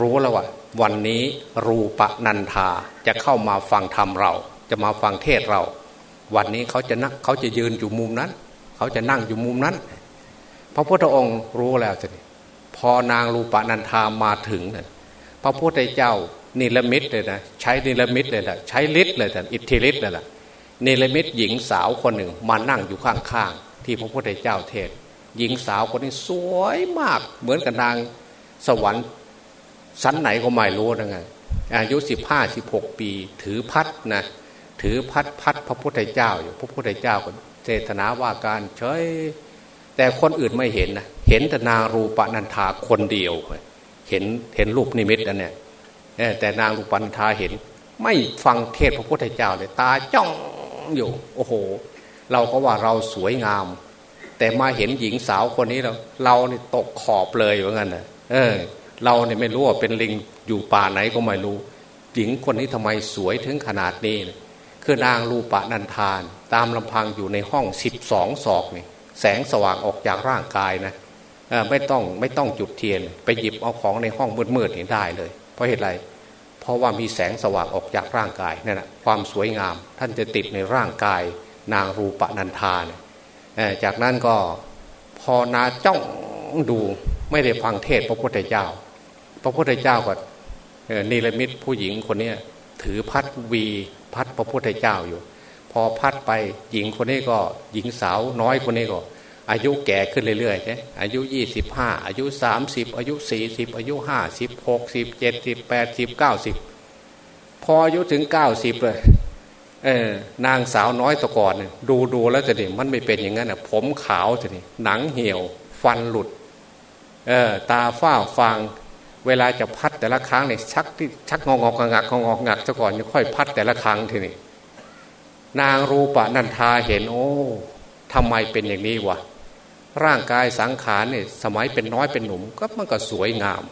รู้แล้วว่า วันนี้รูปนันทาจะเข้ามาฟังธรรมเรา จะมาฟังเทศเรา วันนี้เขาจะนั่งเขาจะยืนอยู่มุมนั้น เขาจะนั่งอยู่มุมนั้น ระพุทธองค์รู้แล้วสิพอนางรูปนันทามาถึงพระพุทธเจ้านิรมิตเลยนะใช้นิรมิตเลยนะใช้ฤทธิ์เลยนะอิทธิฤทธิ์เลยนะนิรมิตหญิงสาวคนหนึ่งมานั่งอยู่ข้างๆที่พระพุทธเจ้าเทศ หญิงสาวคนนี้สวยมาก เหมือนกับนางสวรรค์สันไหนก็ไม่รู้นะไงอายุสิบห้าสิบหกปี ถือพัดนะถือพัดพัดพระพุทธเจ้าอยู่พระพุทธเจ้าก็เทศนาว่าการเฉย แต่คนอื่นไม่เห็นนะเห็นแต่นางรูปนันทาคนเดียว เห็นเห็นรูปนิมิตอันเนี้ยแต่นางรูปนันทาเห็น ไม่ฟังเทศพระพุทธเจ้าเลยตาจ้องอยู่โอ้โห เราก็ว่าเราสวยงาม แต่มาเห็นหญิงสาวคนนี้เราเราเนี่ตกขอบเลยว่างั้นนะเออ เราเนี่ยไม่รู้ว่าเป็นลิงอยู่ป่าไหนก็ไม่รู้ หญิงคนนี้ทำไมสวยถึงขนาดนี้คือนางรูปนันทาน ตามลำพังอยู่ในห้องสิบสองศอกนี่ แสงสว่างออกจากร่างกายนะไม่ต้องไม่ต้องจุดเทียน ไปหยิบเอาของในห้องมืดๆเห็นได้เลย เพราะเหตุไร เพราะว่ามีแสงสว่างออกจากร่างกายนั่นแหะความสวยงาม ท่านจะติดในร่างกาย นางรูปนันทานจากนั้นก็พอนาจ้องดูไม่ได้ฟังเทศพระพุทธเจ้า พระพุทธเจ้าก็นิรมิตผู้หญิงคนนี้ถือพัดวีพัดพระพุทธเจ้าอยู่ พอพัดไปหญิงคนนี้ก็หญิงสาวน้อยคนนี้ก็ อายุแก่ขึ้นเรื่อยๆใช่อายุยี่สิบห้าอายุสามสิบอายุสี่สิบอายุห้าสิบหกสิบเจ็ดสิบแปดสิบเก้าสิบพออายุถึงเก้าสิบเลยเออนางสาวน้อยตะกอนเนี่ยดูดูแล้วจะเนี่ยมันไม่เป็นอย่างนั้นอะผมขาวจะเนี่ยหนังเหี่ยวฟันหลุดเออตาฝ้าฟางเวลาจะพัดแต่ละครั้งเนี่ยชักที่ชักงองอกงักงอกงักตะก่อนจะค่อยพัดแต่ละครั้งทีนี้ นางรูปนันทาเห็นโอ้ทำไมเป็นอย่างนี้วะร่างกายสังขารเนี่ยสมัยเป็นน้อยเป็นหนุ่มก็มันก็สวยงาม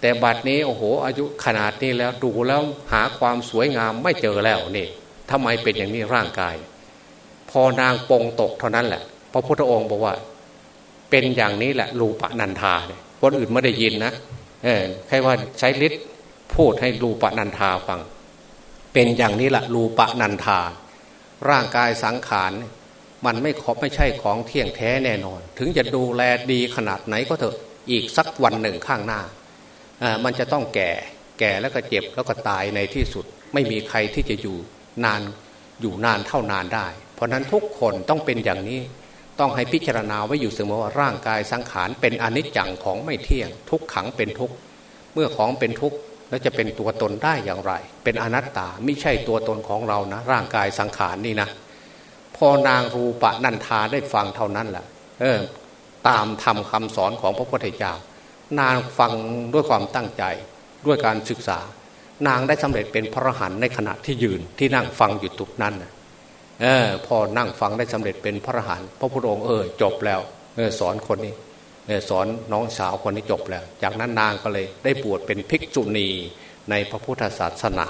แต่บัดนี้โอ้โห อายุขนาดนี้แล้วดูแล้วหาความสวยงามไม่เจอแล้วนี่ทำไมเป็นอย่างนี้ร่างกาย พอนางปงตกเท่านั้นแหละพระพุทธองค์บอกว่า เป็นอย่างนี้แหละรูปนันทาเนี่ยคนอื่นไม่ได้ยินนะเออใครว่าใช้ฤทธิ์พูดให้รูปนันทาฟัง เป็นอย่างนี้แหละรูปนันทา ร่างกายสังขารมันไม่ขอไม่ใช่ของเที่ยงแท้แน่นอน ถึงจะดูแลดีขนาดไหนก็เถอะอีกสักวันหนึ่งข้างหน้ามันจะต้องแก่แก่แล้วก็เจ็บแล้วก็ตายในที่สุด ไม่มีใครที่จะอยู่นานอยู่นานเท่านานได้ เพราะนั้นทุกคนต้องเป็นอย่างนี้ต้องให้พิจารณาไว้อยู่เสมอว่าร่างกายสังขารเป็นอนิจจังของไม่เที่ยง ทุกขังเป็นทุกเมื่อของเป็นทุก แล้วจะเป็นตัวตนได้อย่างไร เป็นอนัตตาไม่ใช่ตัวตนของเรานะ ร่างกายสังขารนี่นะ พอนางรูปะนันทาได้ฟังเท่านั้นแหละเออตามทำคำสอนของพระพุทธเจ้านางฟังด้วยความตั้งใจด้วยการศึกษา นางได้สำเร็จเป็นพระหันในขณะที่ยืนที่นั่งฟังอยู่ตุกนั้นเออพอนั่งฟังได้สำเร็จเป็นพระหันพระพุทธองค์เออจบแล้วเออสอนคนนี้ สอนน้องสาวคนนี้จบแล้ว จากนั้นนางก็เลยได้บวชเป็นภิกษุณีในพระพุทธศาสนา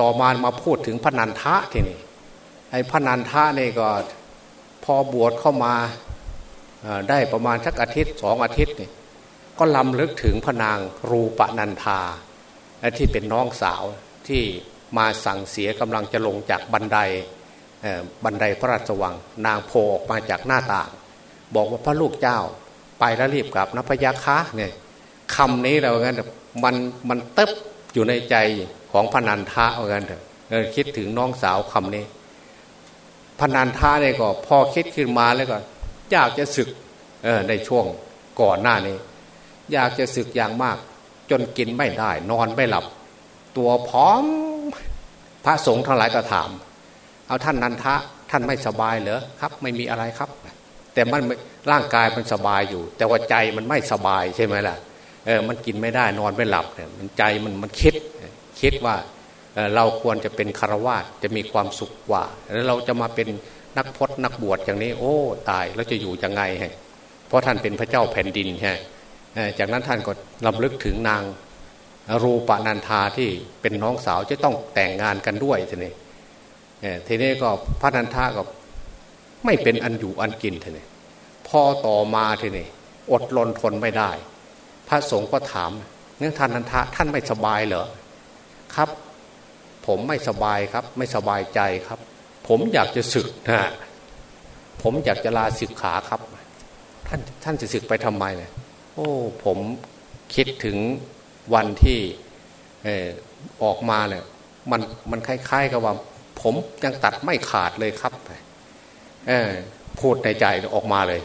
ต่อมามาพูดถึงพระนันทะทีนี้ไอ้พระนันทะนี่ก็พอบวชเข้ามาได้ประมาณสักอาทิตย์สองอาทิตย์นี่ก็ลำลึกถึงพระนางรูปนันทาที่เป็นน้องสาวที่มาสั่งเสียกำลังจะลงจากบันไดบันไดพระราชวัง นางโผล่ออกมาจากหน้าต่าง บอกว่าพระลูกเจ้า ไปแล้วรีบกลับนะพยาคะเนี่ยคำนี้เราเงั้นมันมันเติบอยู่ในใจของพนันทะเหมือนกันเถอะคิดถึงน้องสาวคำนี้พนันทะเนี่ยก็พอคิดขึ้นมาแล้วก็อยากจะศึกในช่วงก่อนหน้านี้ อยากจะศึกอย่างมาก จนกินไม่ได้ นอนไม่หลับ ตัวพร้อมพระสงฆ์ทั้งหลายก็ถาม เอาท่านนันทะท่านไม่สบายเหรอครับ ไม่มีอะไรครับ แต่มันร่างกายมันสบายอยู่ แต่ว่าใจมันไม่สบายใช่ไหมล่ะเออมันกินไม่ได้นอนไม่หลับเนี่ยมันใจมันมันคิดคิดว่าเราควรจะเป็นคารวาสจะมีความสุขกว่า แล้วเราจะมาเป็นนักพจนักบวชอย่างนี้ โอ้ตายแล้วจะอยู่ยังไงฮะเพราะท่านเป็นพระเจ้าแผ่นดินฮะจากนั้นท่านก็ลำลึกถึงนางรูปนันทาที่เป็นน้องสาวจะต้องแต่งงานกันด้วยทีนี้ทีนี้ก็พระนันทาก็ ไม่เป็นอันอยู่อันกินเทีนี้พอต่อมาเทีนี้อดรนทนไม่ได้ พระสงฆ์ก็ถามเนื่องท่านนันทะท่านไม่สบายเหรอครับ ผมไม่สบายครับ ไม่สบายใจครับ ผมอยากจะศึกนะผมอยากจะลาศึกขาครับ ท่านท่านจะศึกไปทำไมเนี่ยโอ้ผมคิดถึงวันที่เออออกมาเนี่ยมันมันคล้ายๆกับว่า ผมยังตัดไม่ขาดเลยครับ เออพูดในใจออกมาเลย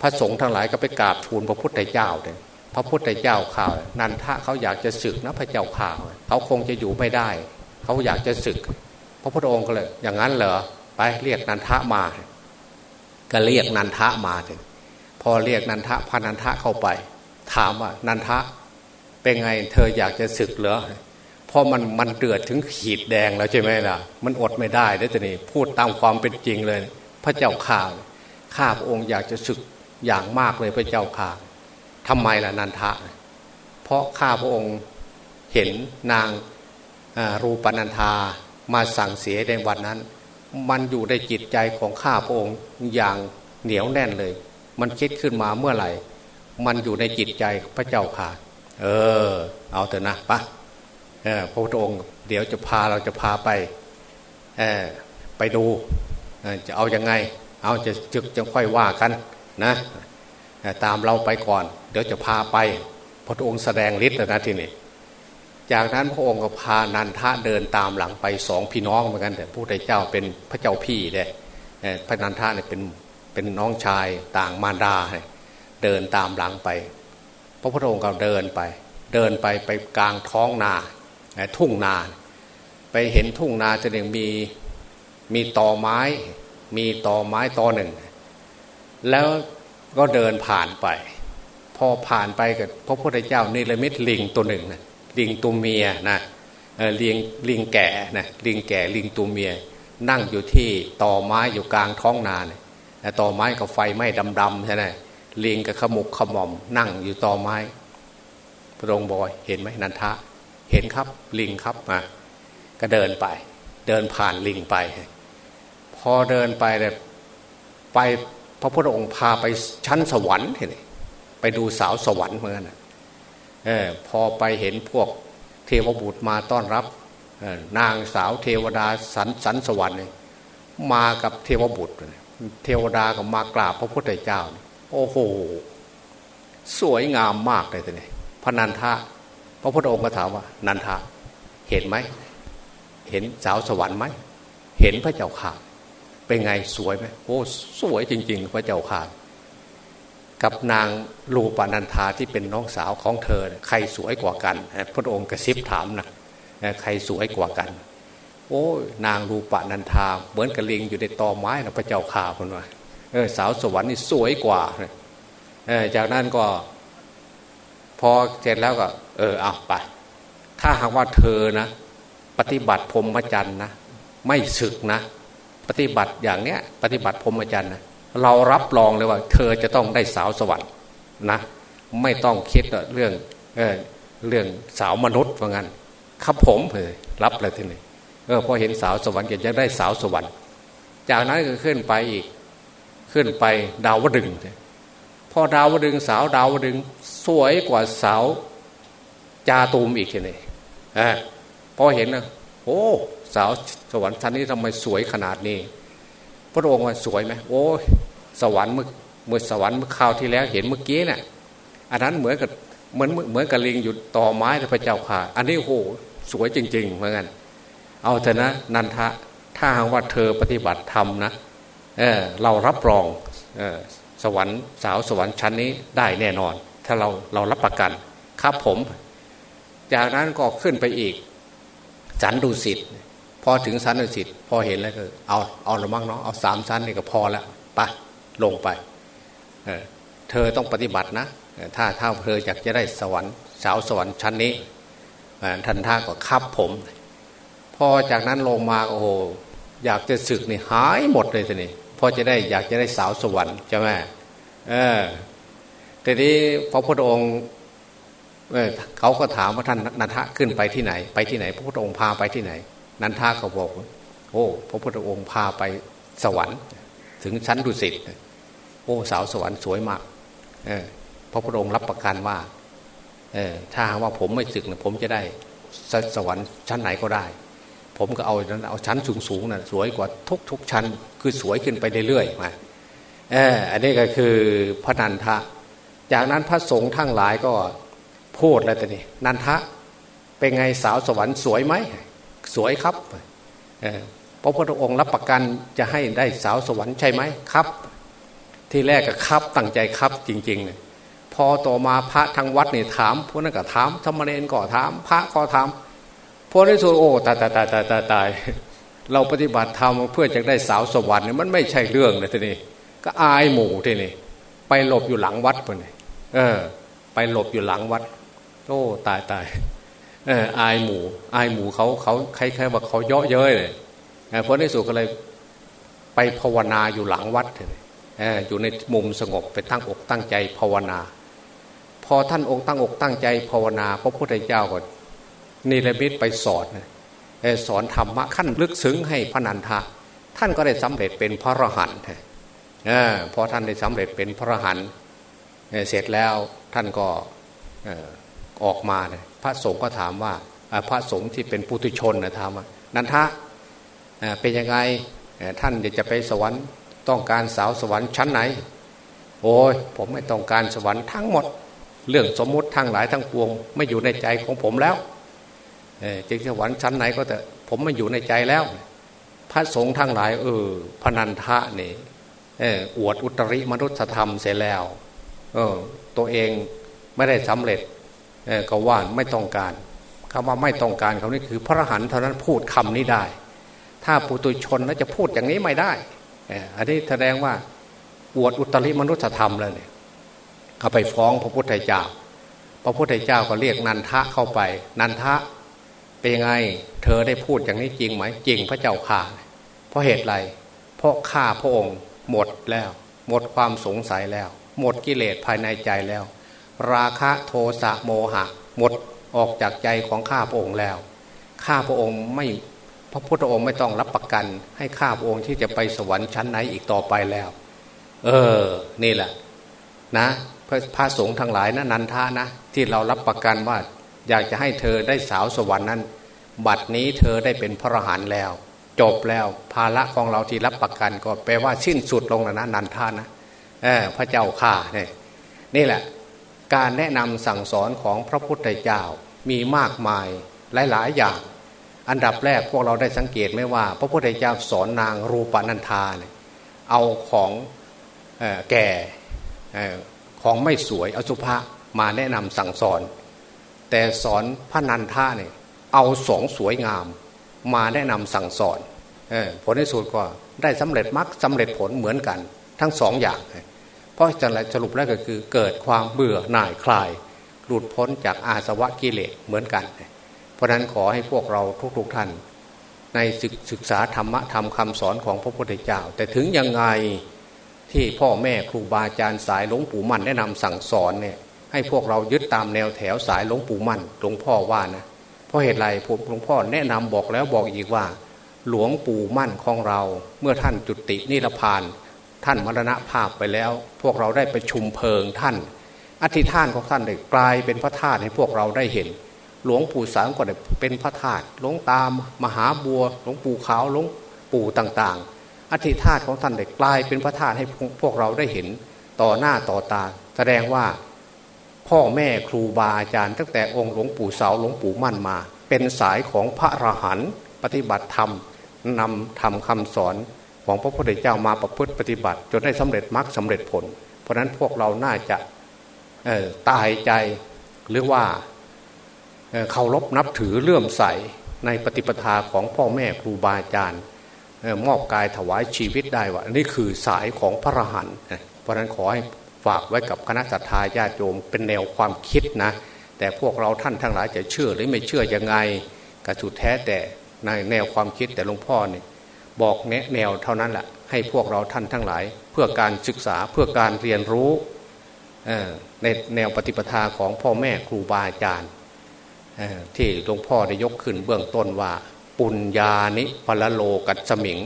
พระสงฆ์ทั้งหลายก็ไปกราบทูลพระพุทธเจ้าเลยพระพุทธเจ้าข่าวนันทะเขาอยากจะศึกนะพระเจ้าข่าวเขาคงจะอยู่ไม่ได้ เขาอยากจะศึก พระพุทธองค์ก็เลย อย่างนั้นเหรอไปเรียกนันทะมา ก็เรียกนันทะมาถึงพอเรียกนันทะพานันทะเข้าไป ถามว่านันทะเป็นไงเธออยากจะศึกเหรอพราะมันมันเดือดถึงขีดแดงแล้วใช่ไหมล่ะ มันอดไม่ได้แล้วจะนี่พูดตามความเป็นจริงเลย พระเจ้าข่าข้าพระองค์อยากจะศึกอย่างมากเลยพระเจ้าข่าทำไมล่ะนันทะ เพราะข้าพระองค์เห็นนางรูปนันธามาสั่งเสียในวันนั้น มันอยู่ในจิตใจของข้าพระองค์อย่างเหนียวแน่นเลย มันคิดขึ้นมาเมื่อไหร่ มันอยู่ในจิตใจพระเจ้าค่ะ เออ เอาเถอะนะปะพระพุทธองค์ เดี๋ยวจะพาเราจะพาไปไปดู จะเอาอยัางไง เอาจะจึกจะค่อยว่ากันนะตามเราไปก่อน เดี๋ยวจะพาไปพระองค์แสดงฤทธิ์นะทีนี้จากนั้นพระองค์ก็พานันทะเดินตามหลังไปสองพี่น้องเหมือนกันแต่พระพุทธเจ้าเป็นพระเจ้าพี่เลยพระนันทะเนี่ยเป็นเป็นน้องชายต่างมารดาเดินตามหลังไป พระพุทธองค์ก็เดินไป เดินไปไปกลางท้องนาทุ่งนา ไปเห็นทุ่งนาจะหนึ่งมี มีตอไม้ มีตอไม้ตอหนึ่ง แล้วก็เดินผ่านไป พอผ่านไปกับพระพุทธเจ้านิรมิตลิงตัวหนึ่งนะลิงตัวเมียนะเลิงลิงแก่นะลิงแก่ลิงตัวเมีย นั่งอยู่ที่ตอไม้อยู่กลางท้องนาเนี่ยตอไม้กับไฟไหม้ดำๆใช่ไหมลิงกับขมุกขมอม นั่งอยู่ตอไม้ พระองค์บอกเห็นไหมนันทะ เห็นครับลิงครับมาก็เดินไป เดินผ่านลิงไป พอเดินไปเลยไปพระพุทธองค์พาไปชั้นสวรรค์เห็นไปดูสาวสวรรค์เหมือนกันเออพอไปเห็นพวกเทวบุตรมาต้อนรับนางสาวเทวดาสันสันสวรรค์มากับเทวบุตร เทวดาก็มากราบพระพุทธเจ้า โอ้โห สวยงามมากเลยทีนี้พระนันทะ พระพุทธองค์ก็ถามว่า นันทะ เห็นไหม เห็นสาวสวรรค์ไหม เห็นพระเจ้าข่า เป็นไงสวยไหมโอ้สวยจริง ๆ พระเจ้าข่ากับนางลูปานันธาที่เป็นน้องสาวของเธอ ใครสวยกว่ากัน พระองค์กระซิบถามนะใครสวยกว่ากัน โอ้นางรูปานันธาเหมือนกับลิงอยู่ในตอไม้นะพระเจ้าข่าคนว่าสาวสวรรค์นี่สวยกว่าจากนั้นก็ พอเสร็จแล้วก็ เออเอาไป ถ้าหากว่าเธอนะ ปฏิบัติพรหมจรรย์นะ ไม่ศึกนะ ปฏิบัติอย่างเนี้ยปฏิบัติพรหมจรรย์นะเรารับรองเลยว่า เธอจะต้องได้สาวสวรรค์นะไม่ต้องคิดเรื่องเออเรื่องสาวมนุษย์ว่างั้นครับผมเลยรับเลยทีนี้เออพอเห็นสาวสวรรค์ก็จะได้สาวสวรรค์ จากนั้นก็ขึ้นไปอีกขึ้นไปดาวดึงพอดาวดึงสาวดาวดึงสวยกว่าสาวจาตูมอีกทีนี้อ่าพอเห็นนะโอ้ สาวสวรรค์ชั้นนี้ทำไมสวยขนาดนี้ พระองค์ว่าสวยไหมโอ้สวรรค์เมื่อเมื่อสวรรค์เมื่อคราวที่แล้วเห็นเมื่อกี้เนะ่ยอันนั้นเหมือนกับเหมือนเหมือนกับลิงอยู่ต่อไม้พระเจ้าค่ะ อันนี้โหสวยจริง ๆ เหมือนกันเอาเถอะนะนันทะถ้าหากว่าเธอปฏิบัติธรรมนะเออเรารับรองเออสวรรค์สาวสวรรค์ชั้นนี้ได้แน่นอน ถ้าเราเรารับประกันครับผม จากนั้นก็ขึ้นไปอีกสันดุสิต พอถึงสันดุสิตพอเห็นแล้วก็เอาเอาละมั่งเนาะเอาสามชั้นนี่ก็พอแล้วไปลงไปเเธอต้องปฏิบัตินะถ้าถ้าเธออยากจะได้สวรรค์สาวสวรรค์ชั้นนี้ทันท่าก็คับผม พอจากนั้นลงมาโอ้โหอยากจะศึกนี่หายหมดเลยทีนี้พอจะได้อยากจะได้สาวสวรรค์ใช่ไหมเออแต่นี้พระพุทธองค์เเขาก็ถามว่าท่านนันทะขึ้นไปที่ไหน ไปที่ไหน พระพุทธองค์พาไปที่ไหน นันทะเขาบอก โอ้พระพุทธองค์พาไปสวรรค์ ถึงชั้นดุสิตโอ้สาวสวรรค์สวยมากเออพระพุทธองค์รับประกันว่าเออถ้าว่าผมไม่ศึกนะผมจะได้สวรรค์ชั้นไหนก็ได้ ผมก็เอาเอาชั้นสูงๆนะ่ะสวยกว่าทุกทุกชั้น คือสวยขึ้นไปเรื่อยๆมาเอออันนี้ก็คือพระนันทะ จากนั้นพระสงฆ์ทั้งหลายก็พูดแล้วแต่นี่นันทะเป็นไงสาวสวรรค์สวยไหม สวยครับพระพุทธองค์รับประกันจะให้ได้สาวสวรรค์ใช่ไหมครับ ที่แรกก็ครับตั้งใจครับจริงๆเลยพอต่อมาพระทางวัดเนี่ยถามพวกนั้นก็ถามธรรมเนรก็ถาม พระก็ถามพอในสุดโอ้ตายตายตายตายตายตายเราปฏิบัติธรรมเพื่อจะได้สาวสวรรค์เนี่ยมันไม่ใช่เรื่องเลยทีนี้ก็อายหมู่ทีนี่ไปหลบอยู่หลังวัดไปเลยเออ ไปหลบอยู่หลังวัด โอ้ตายตาย เอออายหมูอายหมูเขาเขาใครๆว่าเขาเยาะเย้ยเลยเพราะในสุดก็เลยไปภาวนาอยู่หลังวัดเลยอยู่ในมุมสงบไปตั้งอกตั้งใจภาวนา พอท่านองค์ตั้งอกตั้งใจภาวนาพระพุทธเจ้าก็นิรมิตไปสอนสอนธรรมะขั้นลึกซึ้งให้พระนันทะท่านก็ได้สำเร็จเป็นพระอรหันต์พอท่านได้สำเร็จเป็นพระอรหันต์เสร็จแล้วท่านก็ออกมาเลย พระสงฆ์ก็ถามว่าพระสงฆ์ที่เป็นปุถุชนนะถามว่านันทะเป็นยังไงท่านจะไปสวรรค์ต้องการสาวสวรรค์ชั้นไหน โอ้ยผมไม่ต้องการสวรรค์ทั้งหมด เรื่องสมมุติทั้งหลายทั้งปวง ไม่อยู่ในใจของผมแล้วจริงสวรรค์ชั้นไหนก็แต่ผมไม่อยู่ในใจแล้ว พระสงฆ์ทั้งหลาย เออพนันทะนี่อวดอุตริมนุษยธรรมเสร็จแล้ว เออ ตัวเองไม่ได้สำเร็จ ก็ว่าไม่ต้องการคำว่าไม่ต้องการเขานี่คือพระหันเท่านั้นพูดคำนี้ได้ ถ้าปุตุชนแล้วจะพูดอย่างนี้ไม่ได้อันนี้แสดงว่าอวดอุตริมนุษยธรรมแล้วเนี่ยเขาไปฟ้องพระพุทธเจ้า พระพุทธเจ้าก็เรียกนันทะเข้าไป นันทะเป็นไง เธอได้พูดอย่างนี้จริงไหมจริงพระเจ้าข่าเพราะเหตุไร เพราะข้าพระองค์หมดแล้ว หมดความสงสัยแล้ว หมดกิเลสภายในใจแล้ว ราคะโทสะโมหะ หมดออกจากใจของข้าพระองค์แล้ว ข้าพระองค์ไม่พระพุทธองค์ไม่ต้องรับประกัน ให้ข้าพระองค์ที่จะไปสวรรค์ชั้นไหนอีกต่อไปแล้ว เออ นี่แหละ นะพระพระสงฆ์ทั้งหลายนะนันทานะ ที่เรารับประกันว่า อยากจะให้เธอได้สาวสวรรค์นั้น บัดนี้เธอได้เป็นพระอรหันต์แล้ว จบแล้วภาระของเราที่รับประกันก็แปลว่าสิ้นสุดลงแล้วนะนันทานะเออพระเจ้าข่าเนี่ยนี่แหละ การแนะนำสั่งสอนของพระพุทธเจ้ามีมากมายหลาย ๆ อย่าง อันดับแรกพวกเราได้สังเกตไหมว่า พระพุทธเจ้าสอนนางรูปนันทาเนี่ยเอาของแก่ของไม่สวยอสุภะมาแนะนำสั่งสอน แต่สอนพระนันทาเนี่ยเอาสองสวยงามมาแนะนำสั่งสอนผลในสุดก็ได้สำเร็จมรรคสาเร็จผลเหมือนกัน ทั้งสองอย่างเราะจะสรุปแล้วก็คือเกิดความเบื่อหน่ายคลาย หลุดพ้นจากอาสวะกิเลสเหมือนกัน เพราะนั้นขอให้พวกเราทุกๆทท่าน ในศึกษาธรรมะธรรมคำสอนของพระพุทธเจ้า แต่ถึงยังไงที่พ่อแม่ครูบาอาจารย์สายหลวงปู่มั่นแนะนำสั่งสอนเนี่ยให้พวกเรายึดตามแนวแถวสายหลวงปู่มั่นหลวงพ่อว่านะเพราะเหตุไรผมหลวงพ่อแนะนำบอกแล้วบอกอีกว่า หลวงปู่มั่นของเราเมื่อท่านจุตินิรพาน ท่านมรณภาพไปแล้ว พวกเราได้ไปชุมเพลิงท่าน อธิษฐานของท่านได้กลายเป็นพระธาตุให้พวกเราได้เห็น หลวงปู่สามก็ได้เป็นพระธาตุหลวงตามมหาบัวหลวงปู่ขาวหลวงปู่ต่างๆ อธิธาตุของท่านได้กลายเป็นพระธาตุให้พวกเราได้เห็นต่อหน้าต่อตา แสดงว่าพ่อแม่ครูบาอาจารย์ ตั้งแต่องค์หลวงปู่เสาหลวงปู่มั่นมา เป็นสายของพระอรหันต์ปฏิบัติธรรมนำทำคำสอน ของพระพุทธเจ้ามาประพฤติปฏิบัติ จนได้สำเร็จมรรคสาเร็จผล เพราะนั้นพวกเราน่าจะตายใจหรือว่าเคารพนับถือเลื่อมใสในปฏิปทาของพ่อแม่ครูบาอาจารย์มอบกายถวายชีวิตได้ว่านี่คือสายของพระรหันต์เพราะนั้นขอให้ฝากไว้กับคณะสัตยาญาติโยมเป็นแนวความคิดนะ แต่พวกเราท่านทั้งหลายจะเชื่อหรือไม่เชื่อยังไงก็สุดแท้แต่ในแนวความคิดแต่หลวงพ่อเนี่ย บอกแนะแนวเท่านั้นแหละให้พวกเราท่านทั้งหลาย เพื่อการศึกษาเพื่อการเรียนรู้ในแนวปฏิปทาของพ่อแม่ครูบาอาจารย์ที่หลวงพ่อได้ยกขึ้นเบื้องต้นว่า ปุญญานิพละโลกัสมิง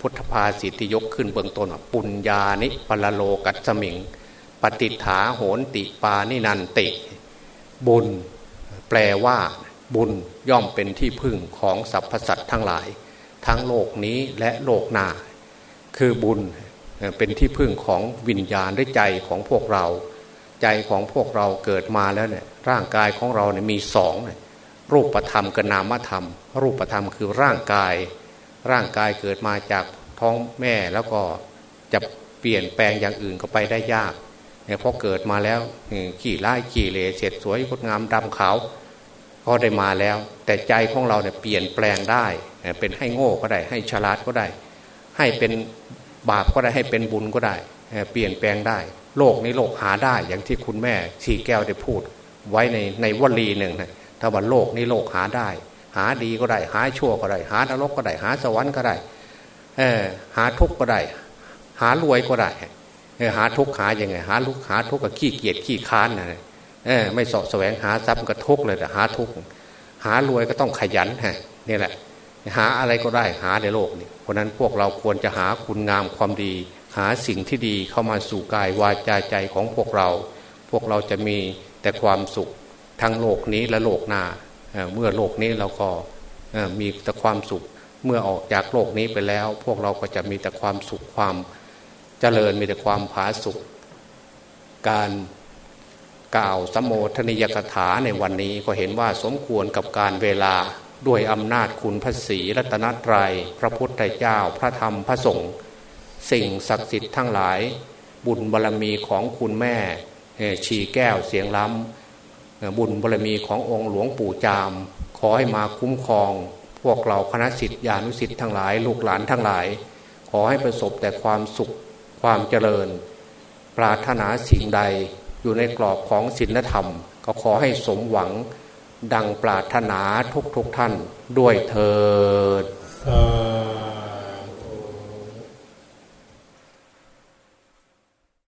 พุทธภาษิที่ยกขึ้นเบื้องต้นว่าปุญญานิพละโลกัสมิง ปฏิฐาโหนติปานินันติ บุญ แปลว่า บุญย่อมเป็นที่พึ่งของสรรพสัตว์ทั้งหลาย ทั้งโลกนี้และโลกหน้า คือบุญเป็นที่พึ่งของวิญญาณด้วยใจของพวกเรา ใจของพวกเราเกิดมาแล้วเนี่ยร่างกายของเราเนี่ยมีสองรูปธรรมกับนามธรรม รูปธรรมคือร่างกาย ร่างกายเกิดมาจากท้องแม่แล้วก็จะเปลี่ยนแปลงอย่างอื่นก็ไปได้ยากเนี่ยพอเกิดมาแล้วขี่ไล่ขี่เลเสร็จสวยงดงามดำขาว ก็ได้มาแล้ว แต่ใจของเราเนี่ยเปลี่ยนแปลงได้ เป็นให้โง่ก็ได้ ให้ฉลาดก็ได้ ให้เป็นบาปก็ได้ให้เป็นบุญก็ได้ เปลี่ยนแปลงได้ โลกนี้โลกหาได้อย่างที่คุณแม่ชีแก้วได้พูด ไว้ในในวลีหนึ่งนะถ้าว่าโลกนี้โลกหาได้ หาดีก็ได้ หาชั่วก็ได้ หานรกก็ได้ หาสวรรค์ก็ได้เออหาทุกข์ก็ได้ หารวยก็ได้หาทุกข์หาอย่างไงหาลุกหาทุกข์กับขี้เกียจขี้ค้านนะ เออไม่สอบแสวงหาทรัพย์ก็ทุกข์เลยแต่หาทุกข์หารวยก็ต้องขยันฮะนี่แหละ หาอะไรก็ได้หาในโลกนี้เพราะนั้นพวกเราควรจะหาคุณงามความดี หาสิ่งที่ดีเข้ามาสู่กายวาจาใจของพวกเรา พวกเราจะมีแต่ความสุขทั้งโลกนี้และโลกหน้าเเมื่อโลกนี้เราก็มีแต่ความสุขเมื่อออกจากโลกนี้ไปแล้ว พวกเราก็จะมีแต่ความสุขความเจริญมีแต่ความผาสุขการ กล่าวสมโภชนิยกถาในวันนี้ก็เห็นว่าสมควรกับการเวลาด้วยอำนาจคุณพระศรีรัตนตรยัย พระพุทธเจ้าพระธรรมพระสงฆ์สิ่งศักดิ์สิทธิ์ทั้งหลาย บุญบารรมีของคุณแม่ชีแก้วเสียงล้ำบุญบารรมีขององค์หลวงปู่จาม ขอให้มาคุ้มครอง พวกเราคณะสิทธิานุสิทธิ์ทั้งหลาย ลูกหลานทั้งหลาย ขอให้ประสบแต่ความสุขความเจริญ ปรารถนาสิ่งใด อยู่ในกรอบของศีลธรรม ก็ขอให้สมหวังดังปรารถนาทุกทุกท่านด้วยเถิด